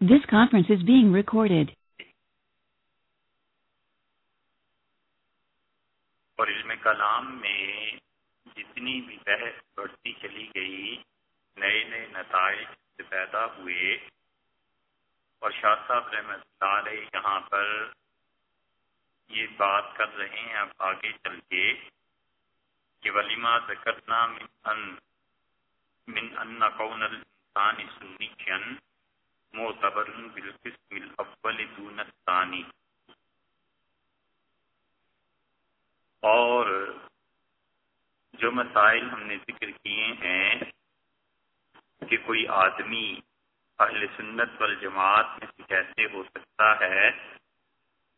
This conference is being recorded. اور علم کلام میں جتنی بھی بحث بڑھتی چلی گئی نئے نئے نتائج سے پیدا ہوئے اور شاہ صاحب رحمت اللہ علیہ یہاں پر یہ بات کر رہے ہیں اب آگے چل کے کہ ولیمہ ذکرنا من ان من ان قون الانسان سنی معتبر بالقسم الاول دون الثانی۔ اور جو مسائل ہم نے ذکر کیے ہیں کہ کوئی آدمی اہل سنت والجماعت میں سے کیسے ہو سکتا ہے،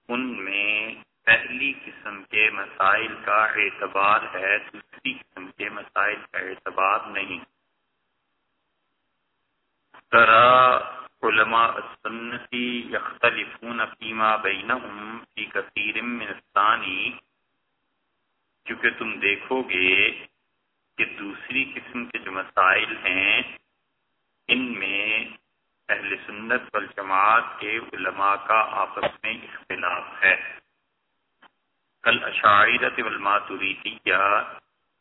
ان میں پہلی قسم کے مسائل کا اعتبار ہے، دوسری قسم کے مسائل کا اعتبار نہیں۔ طرح علماء السنتی یختلفون فیما بینہم فی کثیر من الثانی کیونکہ تم دیکھو گے کہ دوسری قسم کے جو مسائل ہیں، ان میں اہل سنت والجماعت کے علماء کا آپس میں اختلاف ہے۔ کل عشاعرت والماتریدیہ،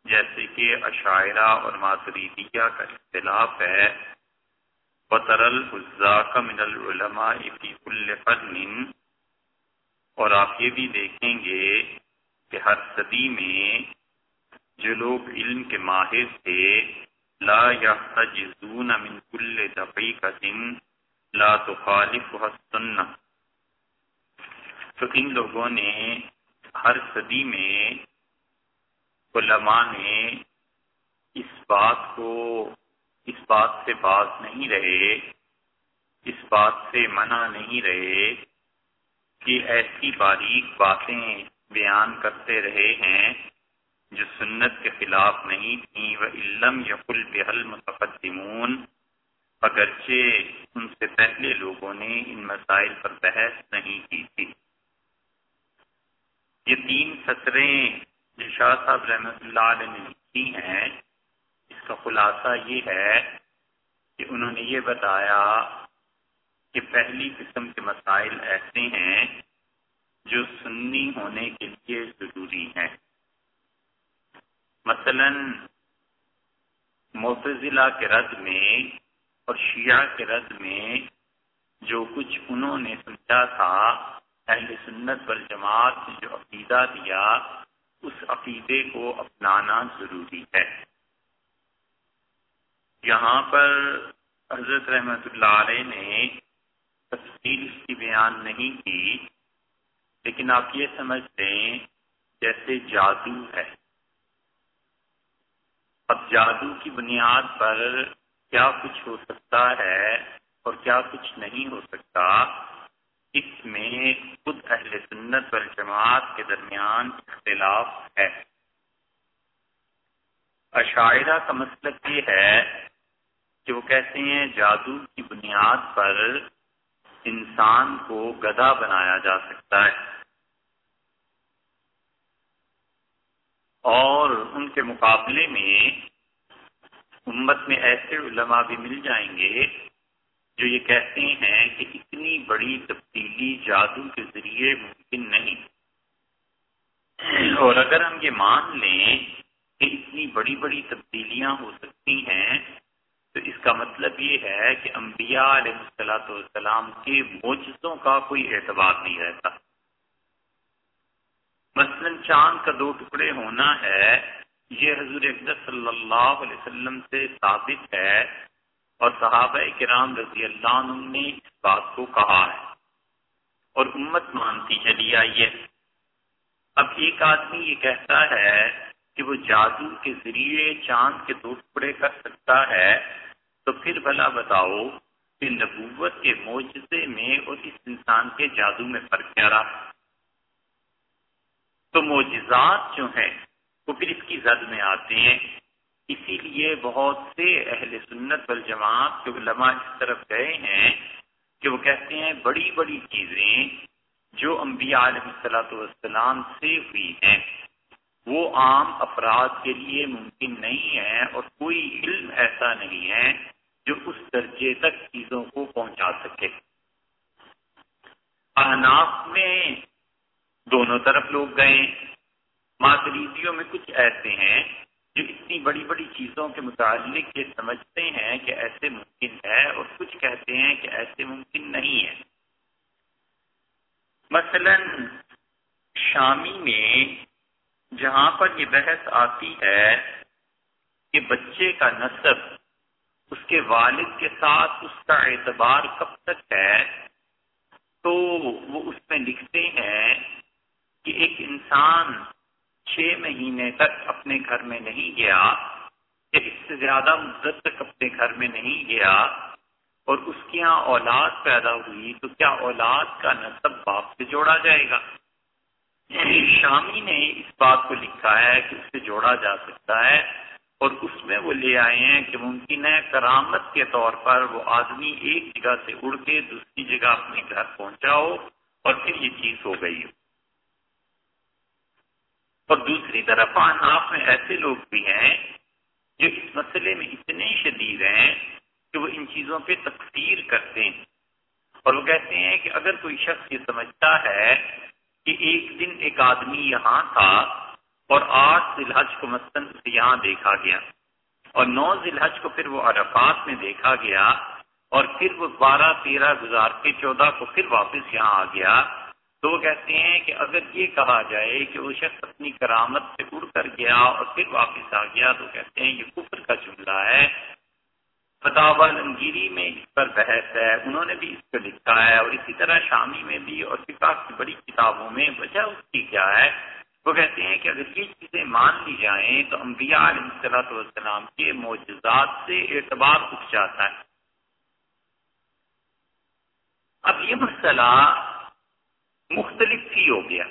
جیسے کہ عشاعرہ اور ماتریدیہ کا اختلاف ہے۔ بطر الزاق من العلماء فی کل فن. اور آپ یہ بھی دیکھیں گے کہ ہر صدی میں جو لوگ علم کے ماہر تھے، لا يحتجزون من كل دقيقة لا تخالفها السنة. تو ان لوگوں نے ہر صدی میں علماء نے اس بات کو اس بات سے باز نہیں رہے، اس بات سے منع نہیں رہے کہ ایسی باریک باتیں بیان کرتے رہے ہیں جو سنت کے خلاف نہیں تھیں۔ وہ علم یقل بحل متقدمون اگرچہ ان سے پہلے لوگوں نے ان مسائل پر بحث نہیں کی تھی۔ یہ تین سطریں جو شاہ صاحب رحمۃ اللہ علیہ نے لکھی ہیں کا خلاصہ یہ ہے کہ انہوں نے یہ بتایا کہ پہلی قسم کے مسائل ایسے ہیں جو سنی ہونے کے لیے ضروری ہیں۔ مثلا متضلہ کے رد میں اور شیعہ کے رد میں جو کچھ انہوں نے سمجھا تھا، اہل سنت والجماعت نے جو عقیدہ دیا، اس عقیدے کو اپنانا ضروری ہے۔ یہاں پر حضرت رحمت اللہ علیہ نے تفصیل اس کی بیان نہیں کی، لیکن آپ یہ سمجھ لیں جیسے جادو ہے۔ اب جادو کی بنیاد پر کیا کچھ ہو سکتا ہے اور کیا کچھ نہیں ہو سکتا، اس میں خود اہل سنت والجماعت کے درمیان اختلاف ہے۔ عشاعرہ کا مطلب یہ ہے کہ وہ کہتے ہیں جادو کی بنیاد پر انسان کو گدا بنایا جا سکتا ہے۔ اور ان کے مقابلے میں امت میں ایسے علماء بھی مل جائیں گے جو یہ کہتے ہیں کہ اتنی بڑی تبدیلی جادو کے ذریعے ممکن نہیں۔ اور اگر ہم یہ مان لیں کہ اتنی بڑی بڑی تبدیلیاں ہو سکتی ہیں تو اس کا مطلب یہ ہے کہ انبیاء علیہ السلاۃ والسلام کے موجودوں کا کوئی اعتبار نہیں رہتا۔ مثلا چاند کا دو ٹکڑے ہونا ہے، یہ حضور اقدس صلی اللہ علیہ وسلم سے ثابت ہے اور صحابہ کرام رضی اللہ عنہ نے اس بات کو کہا ہے۔ اور امت مانتی چلی آئی ہے اب ایک آدمی یہ کہتا ہے کہ وہ جادو کے ذریعے چاند کے دو ٹکڑے کر سکتا ہے، تو پھر بھلا بتاؤ کہ نبوت کے معجزے میں اور اس انسان کے جادو میں فرق کیا رہا؟ تو معجزات جو ہیں، وہ پھر اس کی زد میں آتے ہیں۔ اسی لیے بہت سے اہل سنت والجماعت کے علماء اس طرف گئے ہیں کہ وہ کہتے ہیں بڑی بڑی چیزیں جو انبیاء علیہ السلاۃ والسلام سے ہوئی ہیں۔ وہ عام افراد کے لیے ممکن نہیں ہے اور کوئی علم ایسا نہیں ہے جو اس درجے تک چیزوں کو پہنچا سکے۔ آناف میں دونوں طرف لوگ گئے۔ ماتریدیوں میں کچھ ایسے ہیں جو اتنی بڑی بڑی چیزوں کے متعلق یہ سمجھتے ہیں کہ ایسے ممکن ہے اور کچھ کہتے ہیں کہ ایسے ممکن نہیں ہے۔ مثلا شامی میں جہاں پر یہ بحث آتی ہے کہ بچے کا نصب اس کے والد کے ساتھ اس کا اعتبار کب تک ہے، تو وہ اس میں لکھتے ہیں کہ ایک انسان چھ مہینے تک اپنے گھر میں نہیں گیا کہ اس سے زیادہ مدت تک اپنے گھر میں نہیں گیا اور اس کی یہاں اولاد پیدا ہوئی، تو کیا اولاد کا نصب باپ سے جوڑا جائے گا؟ یعنی شامی نے اس بات کو لکھا ہے کہ اس سے جوڑا جا سکتا ہے اور اس میں وہ لے آئے ہیں کہ ممکن ہے کرامت کے طور پر وہ آدمی ایک جگہ سے اڑ کے دوسری جگہ اپنے گھر پہنچا ہو اور پھر یہ چیز ہو گئی ہو۔ اور دوسری طرف آناف میں ایسے لوگ بھی ہیں جو اس مسئلے میں اتنے شدید ہیں کہ وہ ان چیزوں پہ تقسیر کرتے ہیں۔ اور وہ کہتے ہیں کہ اگر کوئی شخص یہ سمجھتا ہے کہ ایک دن ایک آدمی یہاں تھا اور آٹھ ذی الحج کو مثلاً اسے یہاں دیکھا گیا اور نو ذی الحج کو پھر وہ عرفات میں دیکھا گیا اور پھر وہ بارہ تیرہ گزار کے چودہ کو پھر واپس یہاں آ گیا تو وہ کہتے ہیں کہ اگر یہ کہا جائے کہ وہ شخص اپنی کرامت سے اڑ کر گیا اور پھر واپس آ گیا تو کہتے ہیں یہ کفر کا جملہ ہے فتح لنگیری میں اس پر بحث ہے، انہوں نے بھی اس کو لکھا ہے اور اسی طرح شامی میں بھی اور فقہ کی بڑی کتابوں میں وجہ اس کی کیا ہے۔ وہ کہتے ہیں کہ اگر یہ چیزیں مان لی جائیں تو انبیاء علیہ صلاحت والسلام کے معجزات سے اعتبار اٹھ جاتا ہے۔ اب یہ مسئلہ مختلف ہی ہو گیا۔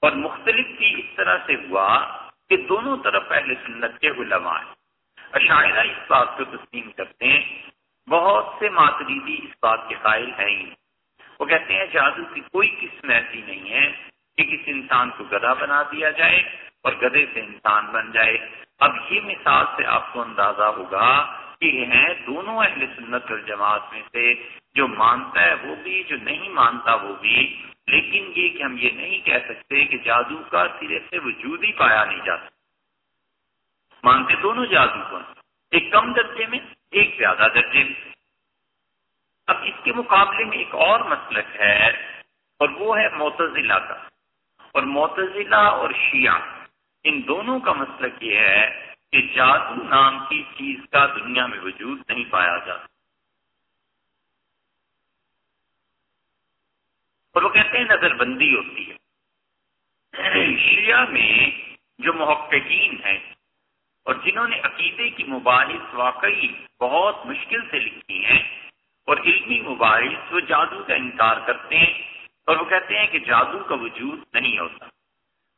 اور مختلف کی اس طرح سے ہوا کہ دونوں طرف اہل سنت کے علماء ہیں۔ اشاعرہ اس بات کو تسلیم کرتے ہیں، بہت سے ماتریدی اس بات کے قائل ہیں۔ ہی وہ کہتے ہیں، جادو کی کوئی قسم ایسی نہیں ہے کہ کسی انسان کو گدا بنا دیا جائے اور گدے سے انسان بن جائے۔ اب یہ مثال سے آپ کو اندازہ ہوگا کہ ہیں دونوں اہل سنت الجماعت میں سے، جو مانتا ہے وہ بھی، جو نہیں مانتا وہ بھی۔ لیکن یہ کہ ہم یہ نہیں کہہ سکتے کہ جادو کا سرے سے وجود ہی پایا نہیں جاتا مانتے دونوں جادو کو۔ ایک کم درجے میں، ایک زیادہ درجے میں۔ اب اس کے مقابلے میں ایک اور مسلک ہے اور وہ ہے معتزلہ کا۔ اور معتزلہ اور شیعہ، ان دونوں کا مسلک یہ ہے کہ جادو نام کی چیز کا دنیا میں وجود نہیں پایا جاتا اور وہ کہتے ہیں نظر بندی ہوتی ہے۔ شیعہ میں جو محققین ہیں اور جنہوں نے عقیدے کی مباحث واقعی بہت مشکل سے لکھی ہیں اور علمی مباحث وہ جادو کا انکار کرتے ہیں اور وہ کہتے ہیں کہ جادو کا وجود نہیں ہوتا۔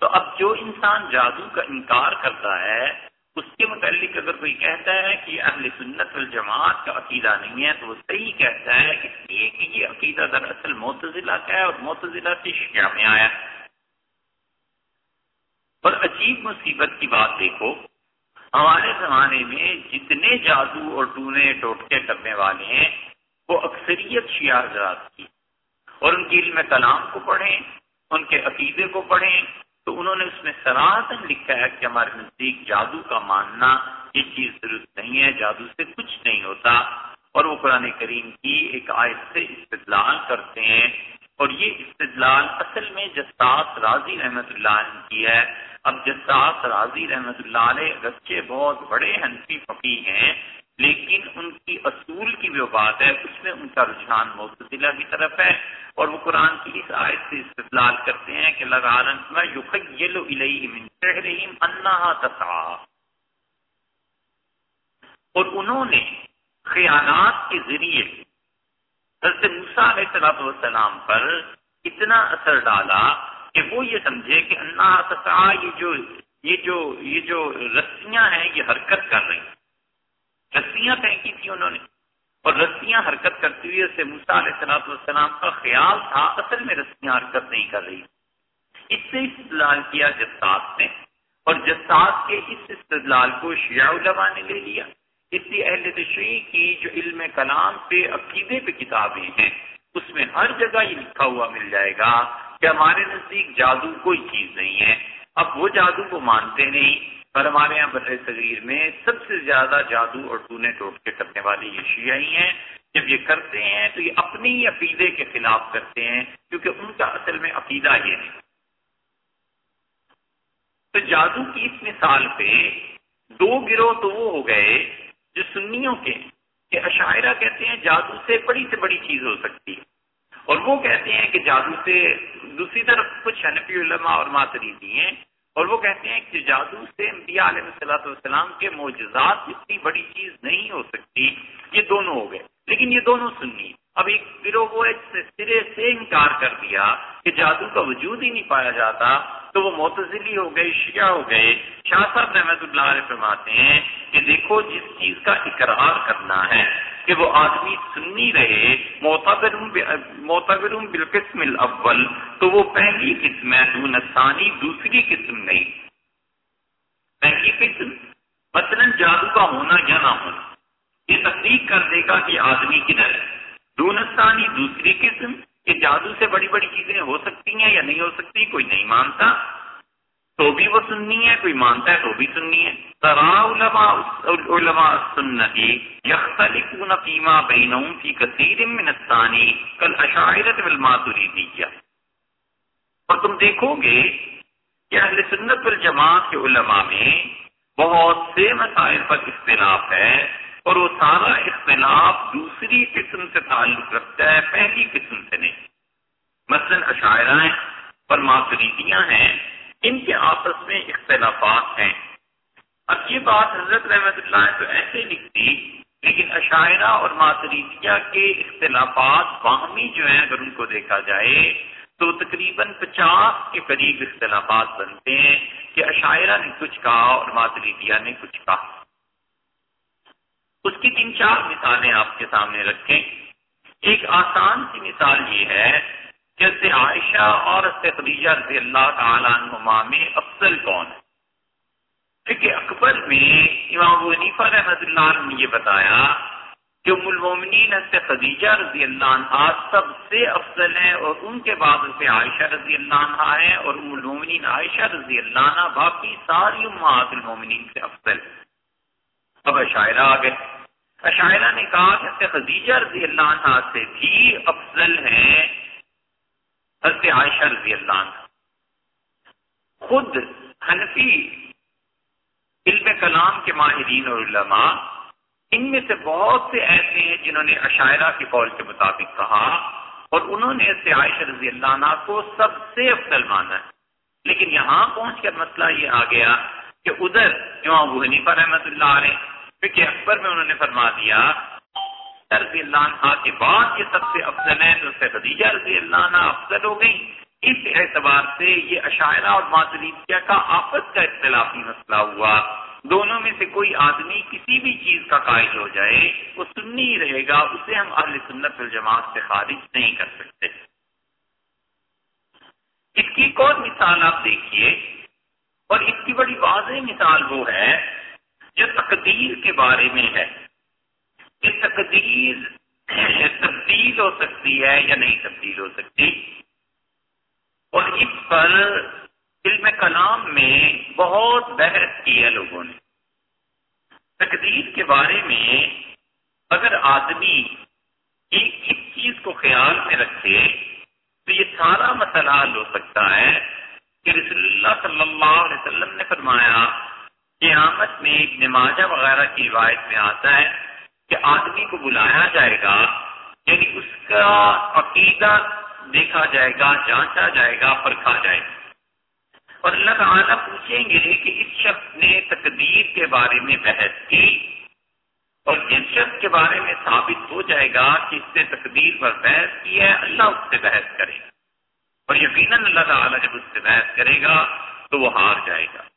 تو اب جو انسان جادو کا انکار کرتا ہے، اس کے متعلق اگر کوئی کہتا ہے کہ اہل سنت الجماعت کا عقیدہ نہیں ہے، تو وہ صحیح کہتا ہے اس لیے کہ یہ عقیدہ دراصل معتزلہ کا ہے اور معتزلہ سے شکیا میں آیا۔ اور عجیب مصیبت کی بات دیکھو ہمارے زمانے میں جتنے جادو اور ٹونے ٹوٹکے کرنے والے ہیں، وہ اکثریت شیعہ حضرات کی اور ان کی علم کلام کو پڑھیں، ان کے عقیدے کو پڑھیں، تو انہوں نے اس میں سراہتن لکھا ہے کہ ہمارے نزدیک جادو کا ماننا یہ چیز درست نہیں ہے، جادو سے کچھ نہیں ہوتا۔ اور وہ قرآن کریم کی ایک آیت سے استدلال کرتے ہیں۔ اور یہ استدلال اصل میں جساس راضی رحمت اللہ کی ہے۔ اب جساس راضی رحمت اللہ علیہ بچے بہت بڑے حنفی فقی ہیں، لیکن ان کی اصول کی جو بات ہے، اس میں ان کا رجحان معتدلہ کی طرف ہے۔ اور وہ قرآن کی اس آیت سے استدلال کرتے ہیں کہ لگارن میں یخیل من شہرہم انہا تسعا اور انہوں نے خیانات کے ذریعے حضرت موسیٰ علیہ السلام پر اتنا اثر ڈالا کہ وہ یہ سمجھے کہ انہا تسعا یہ جو یہ جو یہ جو رسیاں ہیں، یہ حرکت کر رہی ہیں۔ رسیاں پھینکی تھی انہوں نے۔ اور رسیاں حرکت کرتی ہوئی اسے موسا علیہ صلاحت والسلام کا خیال تھا، اصل میں رسیاں حرکت نہیں کر رہی۔ اس سے استدلال کیا جساس نے۔ اور جساس کے اس استدلال کو شیعہ علماء نے لے لیا۔ اسی اہل تشریح کی جو علم کلام پہ، عقیدے پہ کتابیں ہیں، اس میں ہر جگہ یہ لکھا ہوا مل جائے گا کہ ہمارے نزدیک جادو کوئی چیز نہیں ہے۔ اب وہ جادو کو مانتے نہیں، پر ہمارے یہاں بر صغیر میں سب سے زیادہ جادو اور ٹونے ٹوٹ کے کرنے والے یہ شیعی ہیں۔ جب یہ کرتے ہیں تو یہ اپنی عقیدے کے خلاف کرتے ہیں، کیونکہ ان کا اصل میں عقیدہ یہ نہیں۔ تو جادو کی اس مثال پہ دو گروہ تو وہ ہو گئے جو سنیوں کے، کہ عشاعرہ کہتے ہیں جادو سے بڑی سے بڑی چیز ہو سکتی ہے۔ اور وہ کہتے ہیں کہ جادو سے دوسری طرف کچھ حنفی علماء اور ماتریدی ہیں، اور وہ کہتے ہیں کہ جادو سے انبیاء علیہ صلاح والسلام کے معجزات اتنی بڑی چیز نہیں ہو سکتی۔ یہ دونوں ہو گئے، لیکن یہ دونوں سنی۔ اب ایک گروہ وہ سرے سے انکار کر دیا کہ جادو کا وجود ہی نہیں پایا جاتا۔ تو وہ معتزلی ہو گئے، شیعہ ہو گئے۔ شاہ صاحب رحمت اللہ علیہ فرماتے ہیں کہ دیکھو جس چیز کا اقرار کرنا ہے کہ وہ آدمی سنی رہے معتبر بالقسم الاول، تو وہ پہلی قسم ہے دون ثانی، دوسری قسم نہیں۔ پہلی قسم، مثلا جادو کا ہونا یا نہ ہونا، یہ تصدیق کر دے گا کہ آدمی کدھر ہے۔ دونستانی دوسری قسم، کہ جادو سے بڑی بڑی چیزیں ہو سکتی ہیں یا نہیں ہو سکتی، کوئی نہیں مانتا۔ تو بھی وہ سننی ہے، کوئی مانتا ہے تو بھی سننی ہے۔ علماء علماء سنتی یختلفون فیما بینہم فی کثیر من الثانی کل اشاعرت والماتریدیہ۔ اور تم دیکھو گے کہ اہل سنت والجماعت کے علماء میں بہت سے مسائل پر اختلاف ہے اور وہ سارا اختلاف دوسری قسم سے تعلق رکھتا ہے، پہلی قسم سے نہیں۔ مثلاً عشاعرہ ہیں اور ماتریدیاں ہیں ان کے آپس میں اختلافات ہیں۔ اب یہ بات حضرت رحمت اللہ تو ایسے لکھتی لیکن عشاعرہ اور ماتریدیہ کے اختلافات باہمی جو ہیں، اگر ان کو دیکھا جائے تو تقریباً پچاس کے قریب اختلافات بنتے ہیں کہ عشاعرہ نے کچھ کہا اور ماتریدیہ نے کچھ کہا۔ اس کی تین چار مثالیں آپ کے سامنے رکھیں۔ ایک آسان سی مثال یہ ہے کہ سے عائشہ اور خدیجہ رضی اللہ تعالیٰ عنہما میں افضل کون ہے؟ کیونکہ اکبر میں امام ونیفا رحمت اللہ نے یہ بتایا کہ ام المومنین سے خدیجہ رضی اللہ عنہ سب سے افضل ہیں اور ان کے بعد سے عائشہ رضی اللہ عنہ ہے اور ام المومنین عائشہ رضی اللہ عنہ باقی ساری امہات المومنین سے افضل اب شاعرہ آ گئے عشاعرہ نے کہا کہ حضرت خدیجہ رضی اللہ عنہ سے بھی افضل ہیں حضرت عائشہ رضی اللہ عنہ۔ خود حنفی علم کلام کے ماہرین اور علماء، ان میں سے بہت سے ایسے ہیں جنہوں نے عشاعرہ کے قول کے مطابق کہا اور انہوں نے اس عائشہ رضی اللہ عنہ کو سب سے افضل مانا۔ ہے لیکن یہاں پہنچ کر مسئلہ یہ آ گیا کہ ادھر جو ابو حنیفہ رحمت اللہ علیہ کیونکہ اکبر میں انہوں نے فرما دیا رضی اللہ عنہ کے بعد یہ سب سے افضل ہے تو اس سے خدیجہ رضی اللہ عنہ افضل ہو گئی اس اعتبار سے یہ عشاعرہ اور معذریتیہ کا آپس کا اختلافی مسئلہ ہوا۔ دونوں میں سے کوئی آدمی کسی بھی چیز کا قائل ہو جائے، وہ سننی ہی رہے گا، اسے ہم اہل سنت الجماعت سے خارج نہیں کر سکتے۔ اس کی ایک اور مثال آپ دیکھیے، اور اس کی بڑی واضح مثال وہ ہے جو تقدیر کے بارے میں ہے۔ کہ تقدیر تبدیل ہو سکتی ہے یا نہیں تبدیل ہو سکتی؟ اور اس پر علم کلام میں بہت بحث کی ہے لوگوں نے۔ تقدیر کے بارے میں اگر آدمی ایک ایک چیز کو خیال میں رکھے تو یہ سارا مسئلہ حل ہو سکتا ہے کہ رسول اللہ صلی اللہ علیہ وسلم نے فرمایا قیامت میں ایک نمازہ وغیرہ کی روایت میں آتا ہے کہ آدمی کو بلایا جائے گا یعنی اس کا عقیدہ دیکھا جائے گا، جانچا جائے گا، پرکھا جائے گا۔ اور اللہ تعالیٰ پوچھیں گے کہ اس شخص نے تقدیر کے بارے میں بحث کی؟ اور جس شخص کے بارے میں ثابت ہو جائے گا کہ اس نے تقدیر پر بحث کی ہے، اللہ اس سے بحث کرے گا۔ اور یقیناً اللہ تعالیٰ جب اس سے بحث کرے گا تو وہ ہار جائے گا۔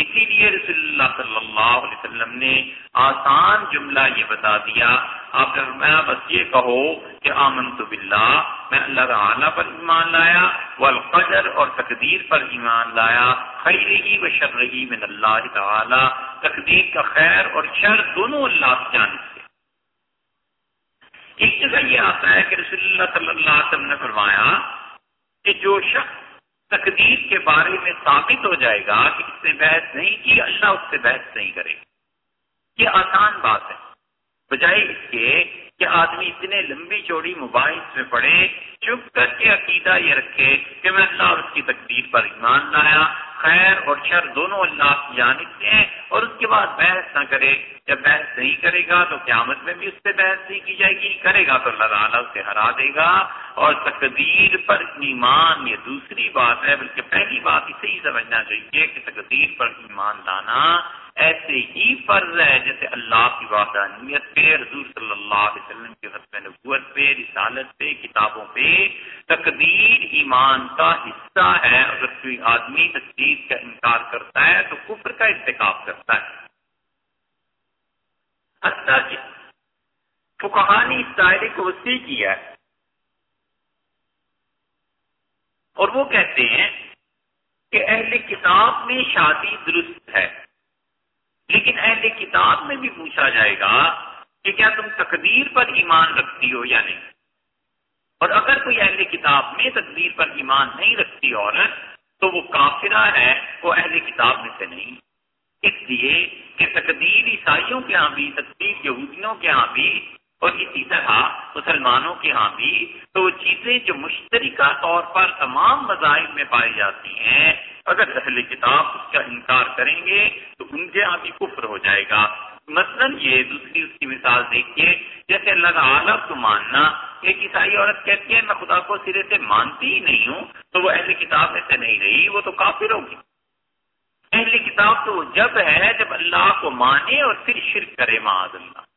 اسی لیے رسول اللہ صلی اللہ علیہ وسلم نے آسان جملہ یہ بتا دیا۔ آپ نے فرمایا، بس یہ کہو کہ آمن تو بلّہ میں اللہ تعالیٰ پر ایمان لایا، والقدر اور تقدیر پر ایمان لایا خیر ہی و شر رہی من اللہ تعالیٰ۔ تقدیر کا خیر اور شر دونوں اللہ سے۔ جانتے ایک جگہ یہ آتا ہے کہ رسول اللہ صلی اللہ علیہ وسلم نے فرمایا کہ جو شخص تقدیر کے بارے میں ثابت ہو جائے گا کہ اس نے بحث نہیں کی، اللہ اس سے بحث نہیں کرے یہ آسان بات ہے۔ بجائے اس کے کہ آدمی اتنے لمبی چوڑی مباحث میں پڑے چپ کر کے عقیدہ یہ رکھے کہ میں اللہ اور اس کی تقدیر پر ایمان لایا۔ خیر اور شر دونوں اللہ کی جانب سے ہیں اور اس کے بعد بحث نہ کرے۔ جب بحث نہیں کرے گا تو قیامت میں بھی اس سے بحث نہیں کی جائے گی۔ کرے گا تو اللہ تعالیٰ اسے ہرا دے گا۔ اور تقدیر پر ایمان یہ دوسری بات ہے، بلکہ پہلی بات اسے ہی سمجھنا چاہیے کہ تقدیر پر ایمان لانا ایسے ہی فرض ہے جیسے اللہ کی وحدانیت پہ، حضور صلی اللہ علیہ وسلم کی ختم نبوت پہ، رسالت پہ، کتابوں پہ تقدیر ایمان کا حصہ ہے۔ اگر کوئی آدمی تقدیر کا انکار کرتا ہے تو کفر کا انتخاب کرتا ہے۔ جی فکہانی اس دائرے کو وسیع کیا ہے۔ اور وہ کہتے ہیں کہ اہل کتاب میں شادی درست ہے۔ لیکن اہل کتاب میں بھی پوچھا جائے گا کہ کیا تم تقدیر پر ایمان رکھتی ہو یا نہیں؟ اور اگر کوئی اہل کتاب میں تقدیر پر ایمان نہیں رکھتی عورت، تو وہ کافرہ ہے، وہ اہل کتاب میں سے نہیں۔ اس لیے کہ تقدیر عیسائیوں کے ہاں بھی، تقدیر یہودیوں کے ہاں بھی اور اسی طرح مسلمانوں کے ہاں بھی تو چیزیں جو مشترکہ طور پر تمام مذاہب میں پائی جاتی ہیں، اگر اہل کتاب اس کا انکار کریں گے تو ان کے یہاں بھی کفر ہو جائے گا۔ مثلا یہ دوسری اس کی مثال دیکھیے، جیسے اللہ تعالیٰ کو ماننا، ایک عیسائی عورت کہتی ہے، میں خدا کو سرے سے مانتی ہی نہیں ہوں، تو وہ اہل کتاب میں سے نہیں رہی، وہ تو کافر ہوگی اہل کتاب تو وہ جب ہے جب اللہ کو مانے اور پھر شرک کرے، معاذ اللہ۔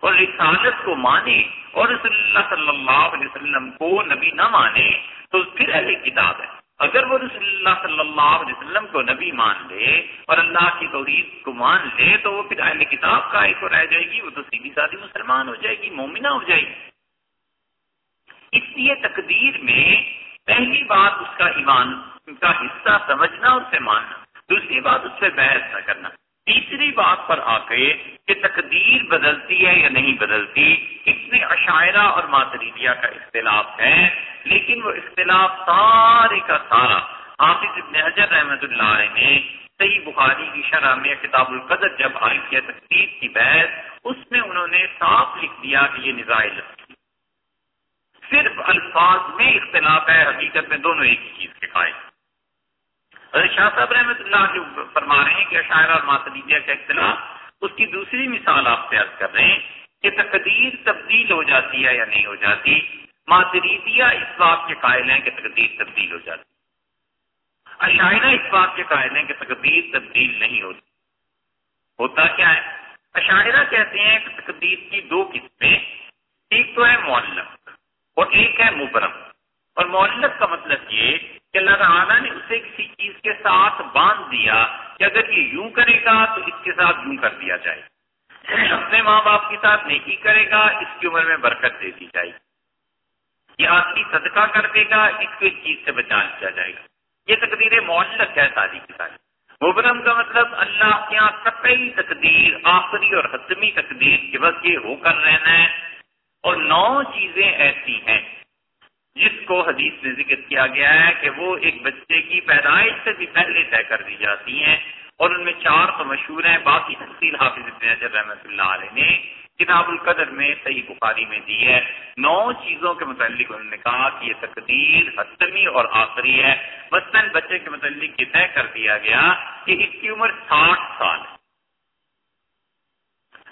اور رسالت کو مانے اور رسول اللہ صلی اللہ علیہ وسلم کو نبی نہ مانے تو پھر اہل کتاب ہے۔ اگر وہ رسول اللہ صلی اللہ علیہ وسلم کو نبی مان لے اور اللہ کی توحید کو مان لے تو وہ پھر اہل کتاب کا ایک رہ جائے گی، وہ تو سیدھی سادھی مسلمان ہو جائے گی مومنہ ہو جائے گی۔ اس لیے تقدیر میں پہلی بات اس کا ایمان کا حصہ سمجھنا اور اسے ماننا، دوسری بات اس سے بحث نہ کرنا۔ تیسری بات پر آ کے کہ تقدیر بدلتی ہے یا نہیں بدلتی اس میں عشاعرہ اور ماتریدیا کا اختلاف ہے، لیکن وہ اختلاف سارے کا سارا، حافظ ابن حجر رحمت اللہ علیہ نے صحیح بخاری کی شرح میں کتاب القدر جب آئی کیا تقدیر کی بحث، اس میں انہوں نے صاف لکھ دیا کہ یہ نظائل صرف الفاظ میں اختلاف ہے، حقیقت میں دونوں ایک ہی چیز کے شاہ صاحب رحمۃ اللہ جو فرما رہے ہیں کہ اشاعرہ اور ماتدیدیہ کا اختلاف اس کی دوسری مثال آپ سے عرض کر رہے ہیں کہ تقدیر تبدیل ہو جاتی ہے یا نہیں ہو جاتی؟ ماتریدیہ اس بات کے قائل ہیں کہ تقدیر تبدیل ہو جاتی عشاعرہ اس بات کے قائل ہیں کہ تقدیر تبدیل نہیں ہوتی۔ ہوتا کیا ہے؟ عشاعرہ کہتے ہیں کہ تقدیر کی دو قسمیں، ایک تو ہے معلق اور ایک ہے مبرم۔ اور معلق کا مطلب یہ کہ اللہ تعالیٰ نے اسے کسی چیز کے ساتھ باندھ دیا کہ اگر یہ یوں کرے گا تو اس کے ساتھ یوں کر دیا جائے اپنے ماں باپ کے ساتھ نیکی کرے گا، اس کی عمر میں برکت دے دی جائے گی۔ یہ آدمی صدقہ کر دے گا، اس کو اس چیز سے بچا لیا جائے گا۔ یہ تقدیر معلق ہے ساری کی ساری۔ مبرم کا مطلب اللہ کے یہاں قطعی تقدیر، آخری اور حتمی تقدیر کہ بس یہ ہو کر رہنا ہے۔ اور نو چیزیں ایسی ہیں جس کو حدیث میں ذکر کیا گیا ہے کہ وہ ایک بچے کی پیدائش سے بھی پہلے طے کر دی جاتی ہیں اور ان میں چار تو مشہور ہیں، باقی تفصیل حافظ ابن رحمۃ اللہ علیہ نے کتاب القدر میں صحیح بخاری میں دی ہے۔ نو چیزوں کے متعلق انہوں نے کہا کہ یہ تقدیر حتمی اور آخری ہے۔ مثلاً بچے کے متعلق یہ طے کر دیا گیا کہ اس کی عمر ساٹھ سال ہے۔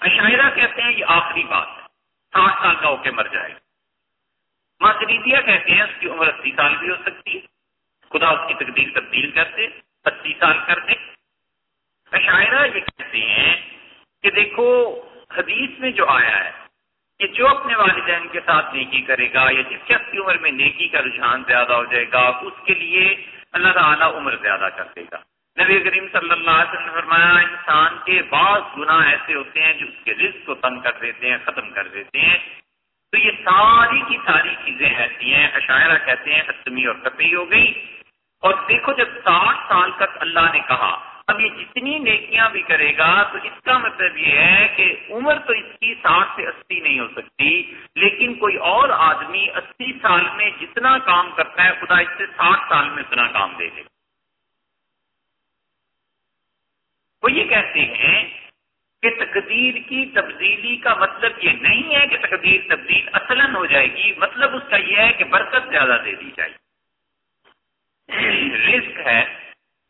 عشاعرہ کہتے ہیں یہ آخری بات ہے۔ ساٹھ سال کا ہو کے مر جائے گا۔ ماتریدیا کہتے ہیں، اس کی عمر اسی سال بھی ہو سکتی ہے۔ خدا اس کی تقدیر تبدیل کر دے، اسی سال کر دے۔ عشاعرہ یہ کہتے ہیں کہ دیکھو، حدیث میں جو آیا ہے کہ جو اپنے والدین کے ساتھ نیکی کرے گا یا جس شخص کی عمر میں نیکی کا رجحان زیادہ ہو جائے گا، اس کے لیے اللہ تعالیٰ عمر زیادہ کر دے گا۔ نبی کریم صلی اللہ علیہ وسلم نے فرمایا، انسان کے بعض گناہ ایسے ہوتے ہیں جو اس کے رزق کو تنگ کر دیتے ہیں، ختم کر دیتے ہیں۔ تو یہ ساری کی ساری چیزیں ایسی ہیں عشاعرہ کہتے ہیں حتمی اور قطعی ہو گئی۔ اور دیکھو جب ساٹھ سال تک اللہ نے کہا، اب یہ جتنی نیکیاں بھی کرے گا، تو اس کا مطلب یہ ہے کہ عمر تو اس کی ساٹھ سے اسی نہیں ہو سکتی، لیکن کوئی اور آدمی اسی سال میں جتنا کام کرتا ہے، خدا اس سے ساٹھ سال میں اتنا کام دے دے۔ وہ یہ کہتے ہیں کہ تقدیر کی تبدیلی کا مطلب یہ نہیں ہے کہ تقدیر تبدیل اصلاً ہو جائے گی مطلب اس کا یہ ہے کہ برکت زیادہ دے دی جائے رسک ہے۔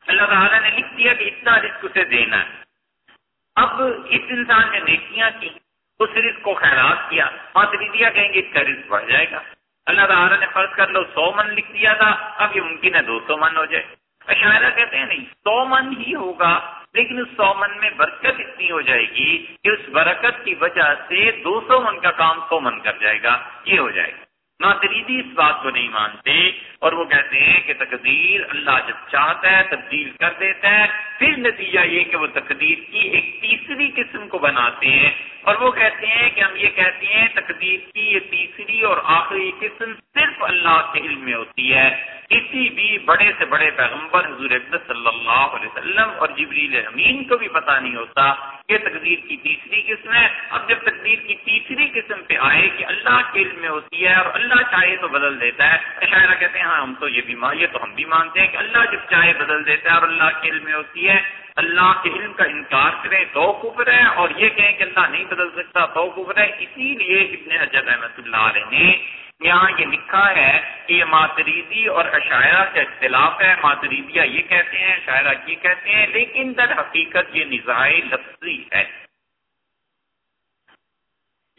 اللہ تعالیٰ نے لکھ دیا کہ اتنا رسک اسے دینا ہے۔ اب اس انسان نے نیکیاں کی، اس رزق کو خیرات کیا۔ ماتریدیا کہیں گے، اس کا رزق بڑھ جائے گا۔ اللہ تعالیٰ نے فرض کر لو، سو من لکھ دیا تھا، اب یہ ممکن ہے دو سو من ہو جائے۔ اشاعرہ کہتے ہیں نہیں، سو من ہی ہوگا۔ لیکن اس سو من میں برکت اتنی ہو جائے گی کہ اس برکت کی وجہ سے دو سو من کا کام سو من کر جائے گا، یہ ہو جائے گا۔ ناتریدی اس بات کو نہیں مانتے اور وہ کہتے ہیں کہ تقدیر اللہ جب چاہتا ہے، تبدیل کر دیتا ہے۔ پھر نتیجہ یہ کہ وہ تقدیر کی ایک تیسری قسم کو بناتے ہیں اور وہ کہتے ہیں کہ ہم یہ کہتے ہیں تقدیر کی یہ تیسری اور آخری قسم صرف اللہ کے علم میں ہوتی ہے۔ کسی بھی بڑے سے بڑے پیغمبر حضور صلی اللہ علیہ وسلم اور جبریل امین کو بھی پتہ نہیں ہوتا کہ تقدیر کی تیسری قسم ہے اب جب تقدیر کی تیسری قسم پہ آئے کہ اللہ کے علم میں ہوتی ہے اور اللہ چاہے تو بدل دیتا ہے شاعرہ کہتے ہیں ہاں ہم تو یہ بھی یہ تو ہم بھی مانتے ہیں کہ اللہ جب چاہے بدل دیتا ہے اور اللہ کے علم میں ہوتی ہے۔ اللہ کے علم کا انکار کریں تو کفر ہے، اور یہ کہیں کہ اللہ نہیں بدل سکتا تو کفر ہے۔ اسی لیے ابن حجر رحمۃ اللہ علیہ نے یہاں یہ لکھا ہے کہ یہ ماتریدی اور عشاعرہ کا اختلاف ہے۔ ماتریدیا یہ کہتے ہیں شاعرہ یہ کہتے ہیں، لیکن در حقیقت یہ نظائے لفظی ہے۔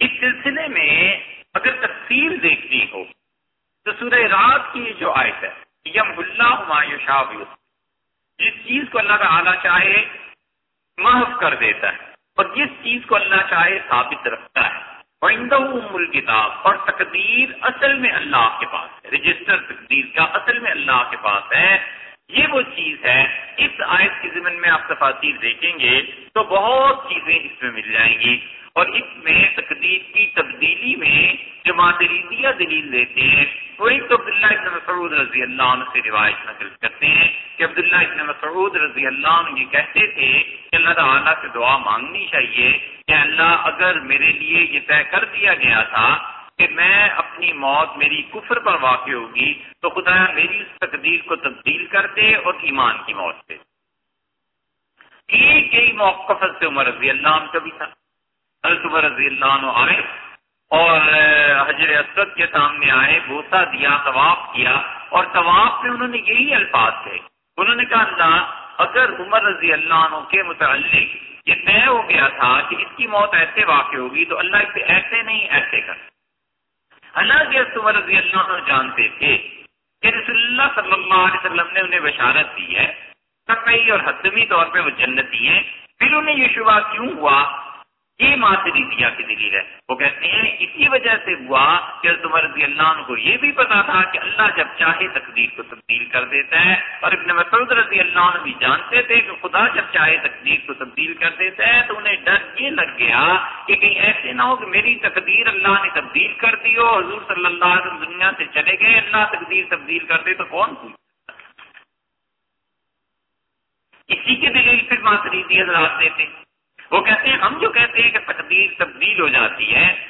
اس سلسلے میں اگر تفصیل دیکھنی ہو تو سورہ رات کی جو آیت ہے، یم اللہ شاہ جس چیز کو اللہ کا چاہے محف کر دیتا ہے اور جس چیز کو اللہ چاہے ثابت رکھتا ہے۔ کتاب اور تقدیر اصل میں اللہ کے پاس ہے، رجسٹر تقدیر کا اصل میں اللہ کے پاس ہے۔ یہ وہ چیز ہے، اس آیت کے ضمن میں آپ تفاصیر دیکھیں گے تو بہت چیزیں اس میں مل جائیں گی۔ اور اس میں تقدیر کی تبدیلی میں جو مادریدیا دلیل دیتے ہیں وہ ایک تو عبداللہ ابن مسعود رضی اللہ عنہ سے روایت نقل کرتے ہیں کہ عبداللہ ابن مسعود رضی اللہ عنہ یہ کہتے تھے کہ اللہ تعالیٰ سے دعا مانگنی چاہیے۔ کہ اللہ اگر میرے لیے یہ طے کر دیا گیا تھا کہ میں اپنی موت میری کفر پر واقع ہوگی، تو خدا میری اس تقدیر کو تبدیل کر دے اور ایمان کی موت دے۔ ایک یہی موقف سے عمر رضی اللہ عنہ کا بھی تھا۔ عمر رضی اللہ عنہ آئے اور حجر اسود کے سامنے آئے بوسا دیا، طواف کیا اور طواف میں انہوں نے یہی الفاظ تھے انہوں نے کہا، اللہ، اگر عمر رضی اللہ عنہ کے متعلق یہ طے ہو گیا تھا کہ اس کی موت ایسے واقع ہوگی تو اللہ اسے ایسے نہیں، ایسے کر۔ حالانکہ عمر رضی اللہ عنہ جانتے تھے کہ رسول اللہ صلی اللہ علیہ وسلم نے انہیں بشارت دی ہے قطعی اور حتمی طور پہ وہ جنتی ہیں۔ پھر انہیں یہ شبہ کیوں ہوا؟ یہ ماتری دیا کی دلیل ہے۔ وہ کہتے ہیں، اسی وجہ سے ہوا کہ عمر رضی اللہ عنہ کو یہ بھی پتا تھا کہ اللہ جب چاہے تقدیر کو تبدیل کر دیتا ہے اور ابن مسعود رضی اللہ عنہ بھی جانتے تھے کہ خدا جب چاہے تقدیر کو تبدیل کر دیتا ہے تو انہیں ڈر یہ لگ گیا کہ کہیں ایسے نہ ہو کہ میری تقدیر اللہ نے تبدیل کر دی ہو، حضور صلی اللہ علیہ وسلم دنیا سے چلے گئے، اللہ تقدیر تبدیل کر دے تو کون پوچھ اسی کے دلیل پھر ماتری حضرات دیتے وہ کہتے ہیں، ہم جو کہتے ہیں کہ تقدیر تبدیل ہو جاتی ہے،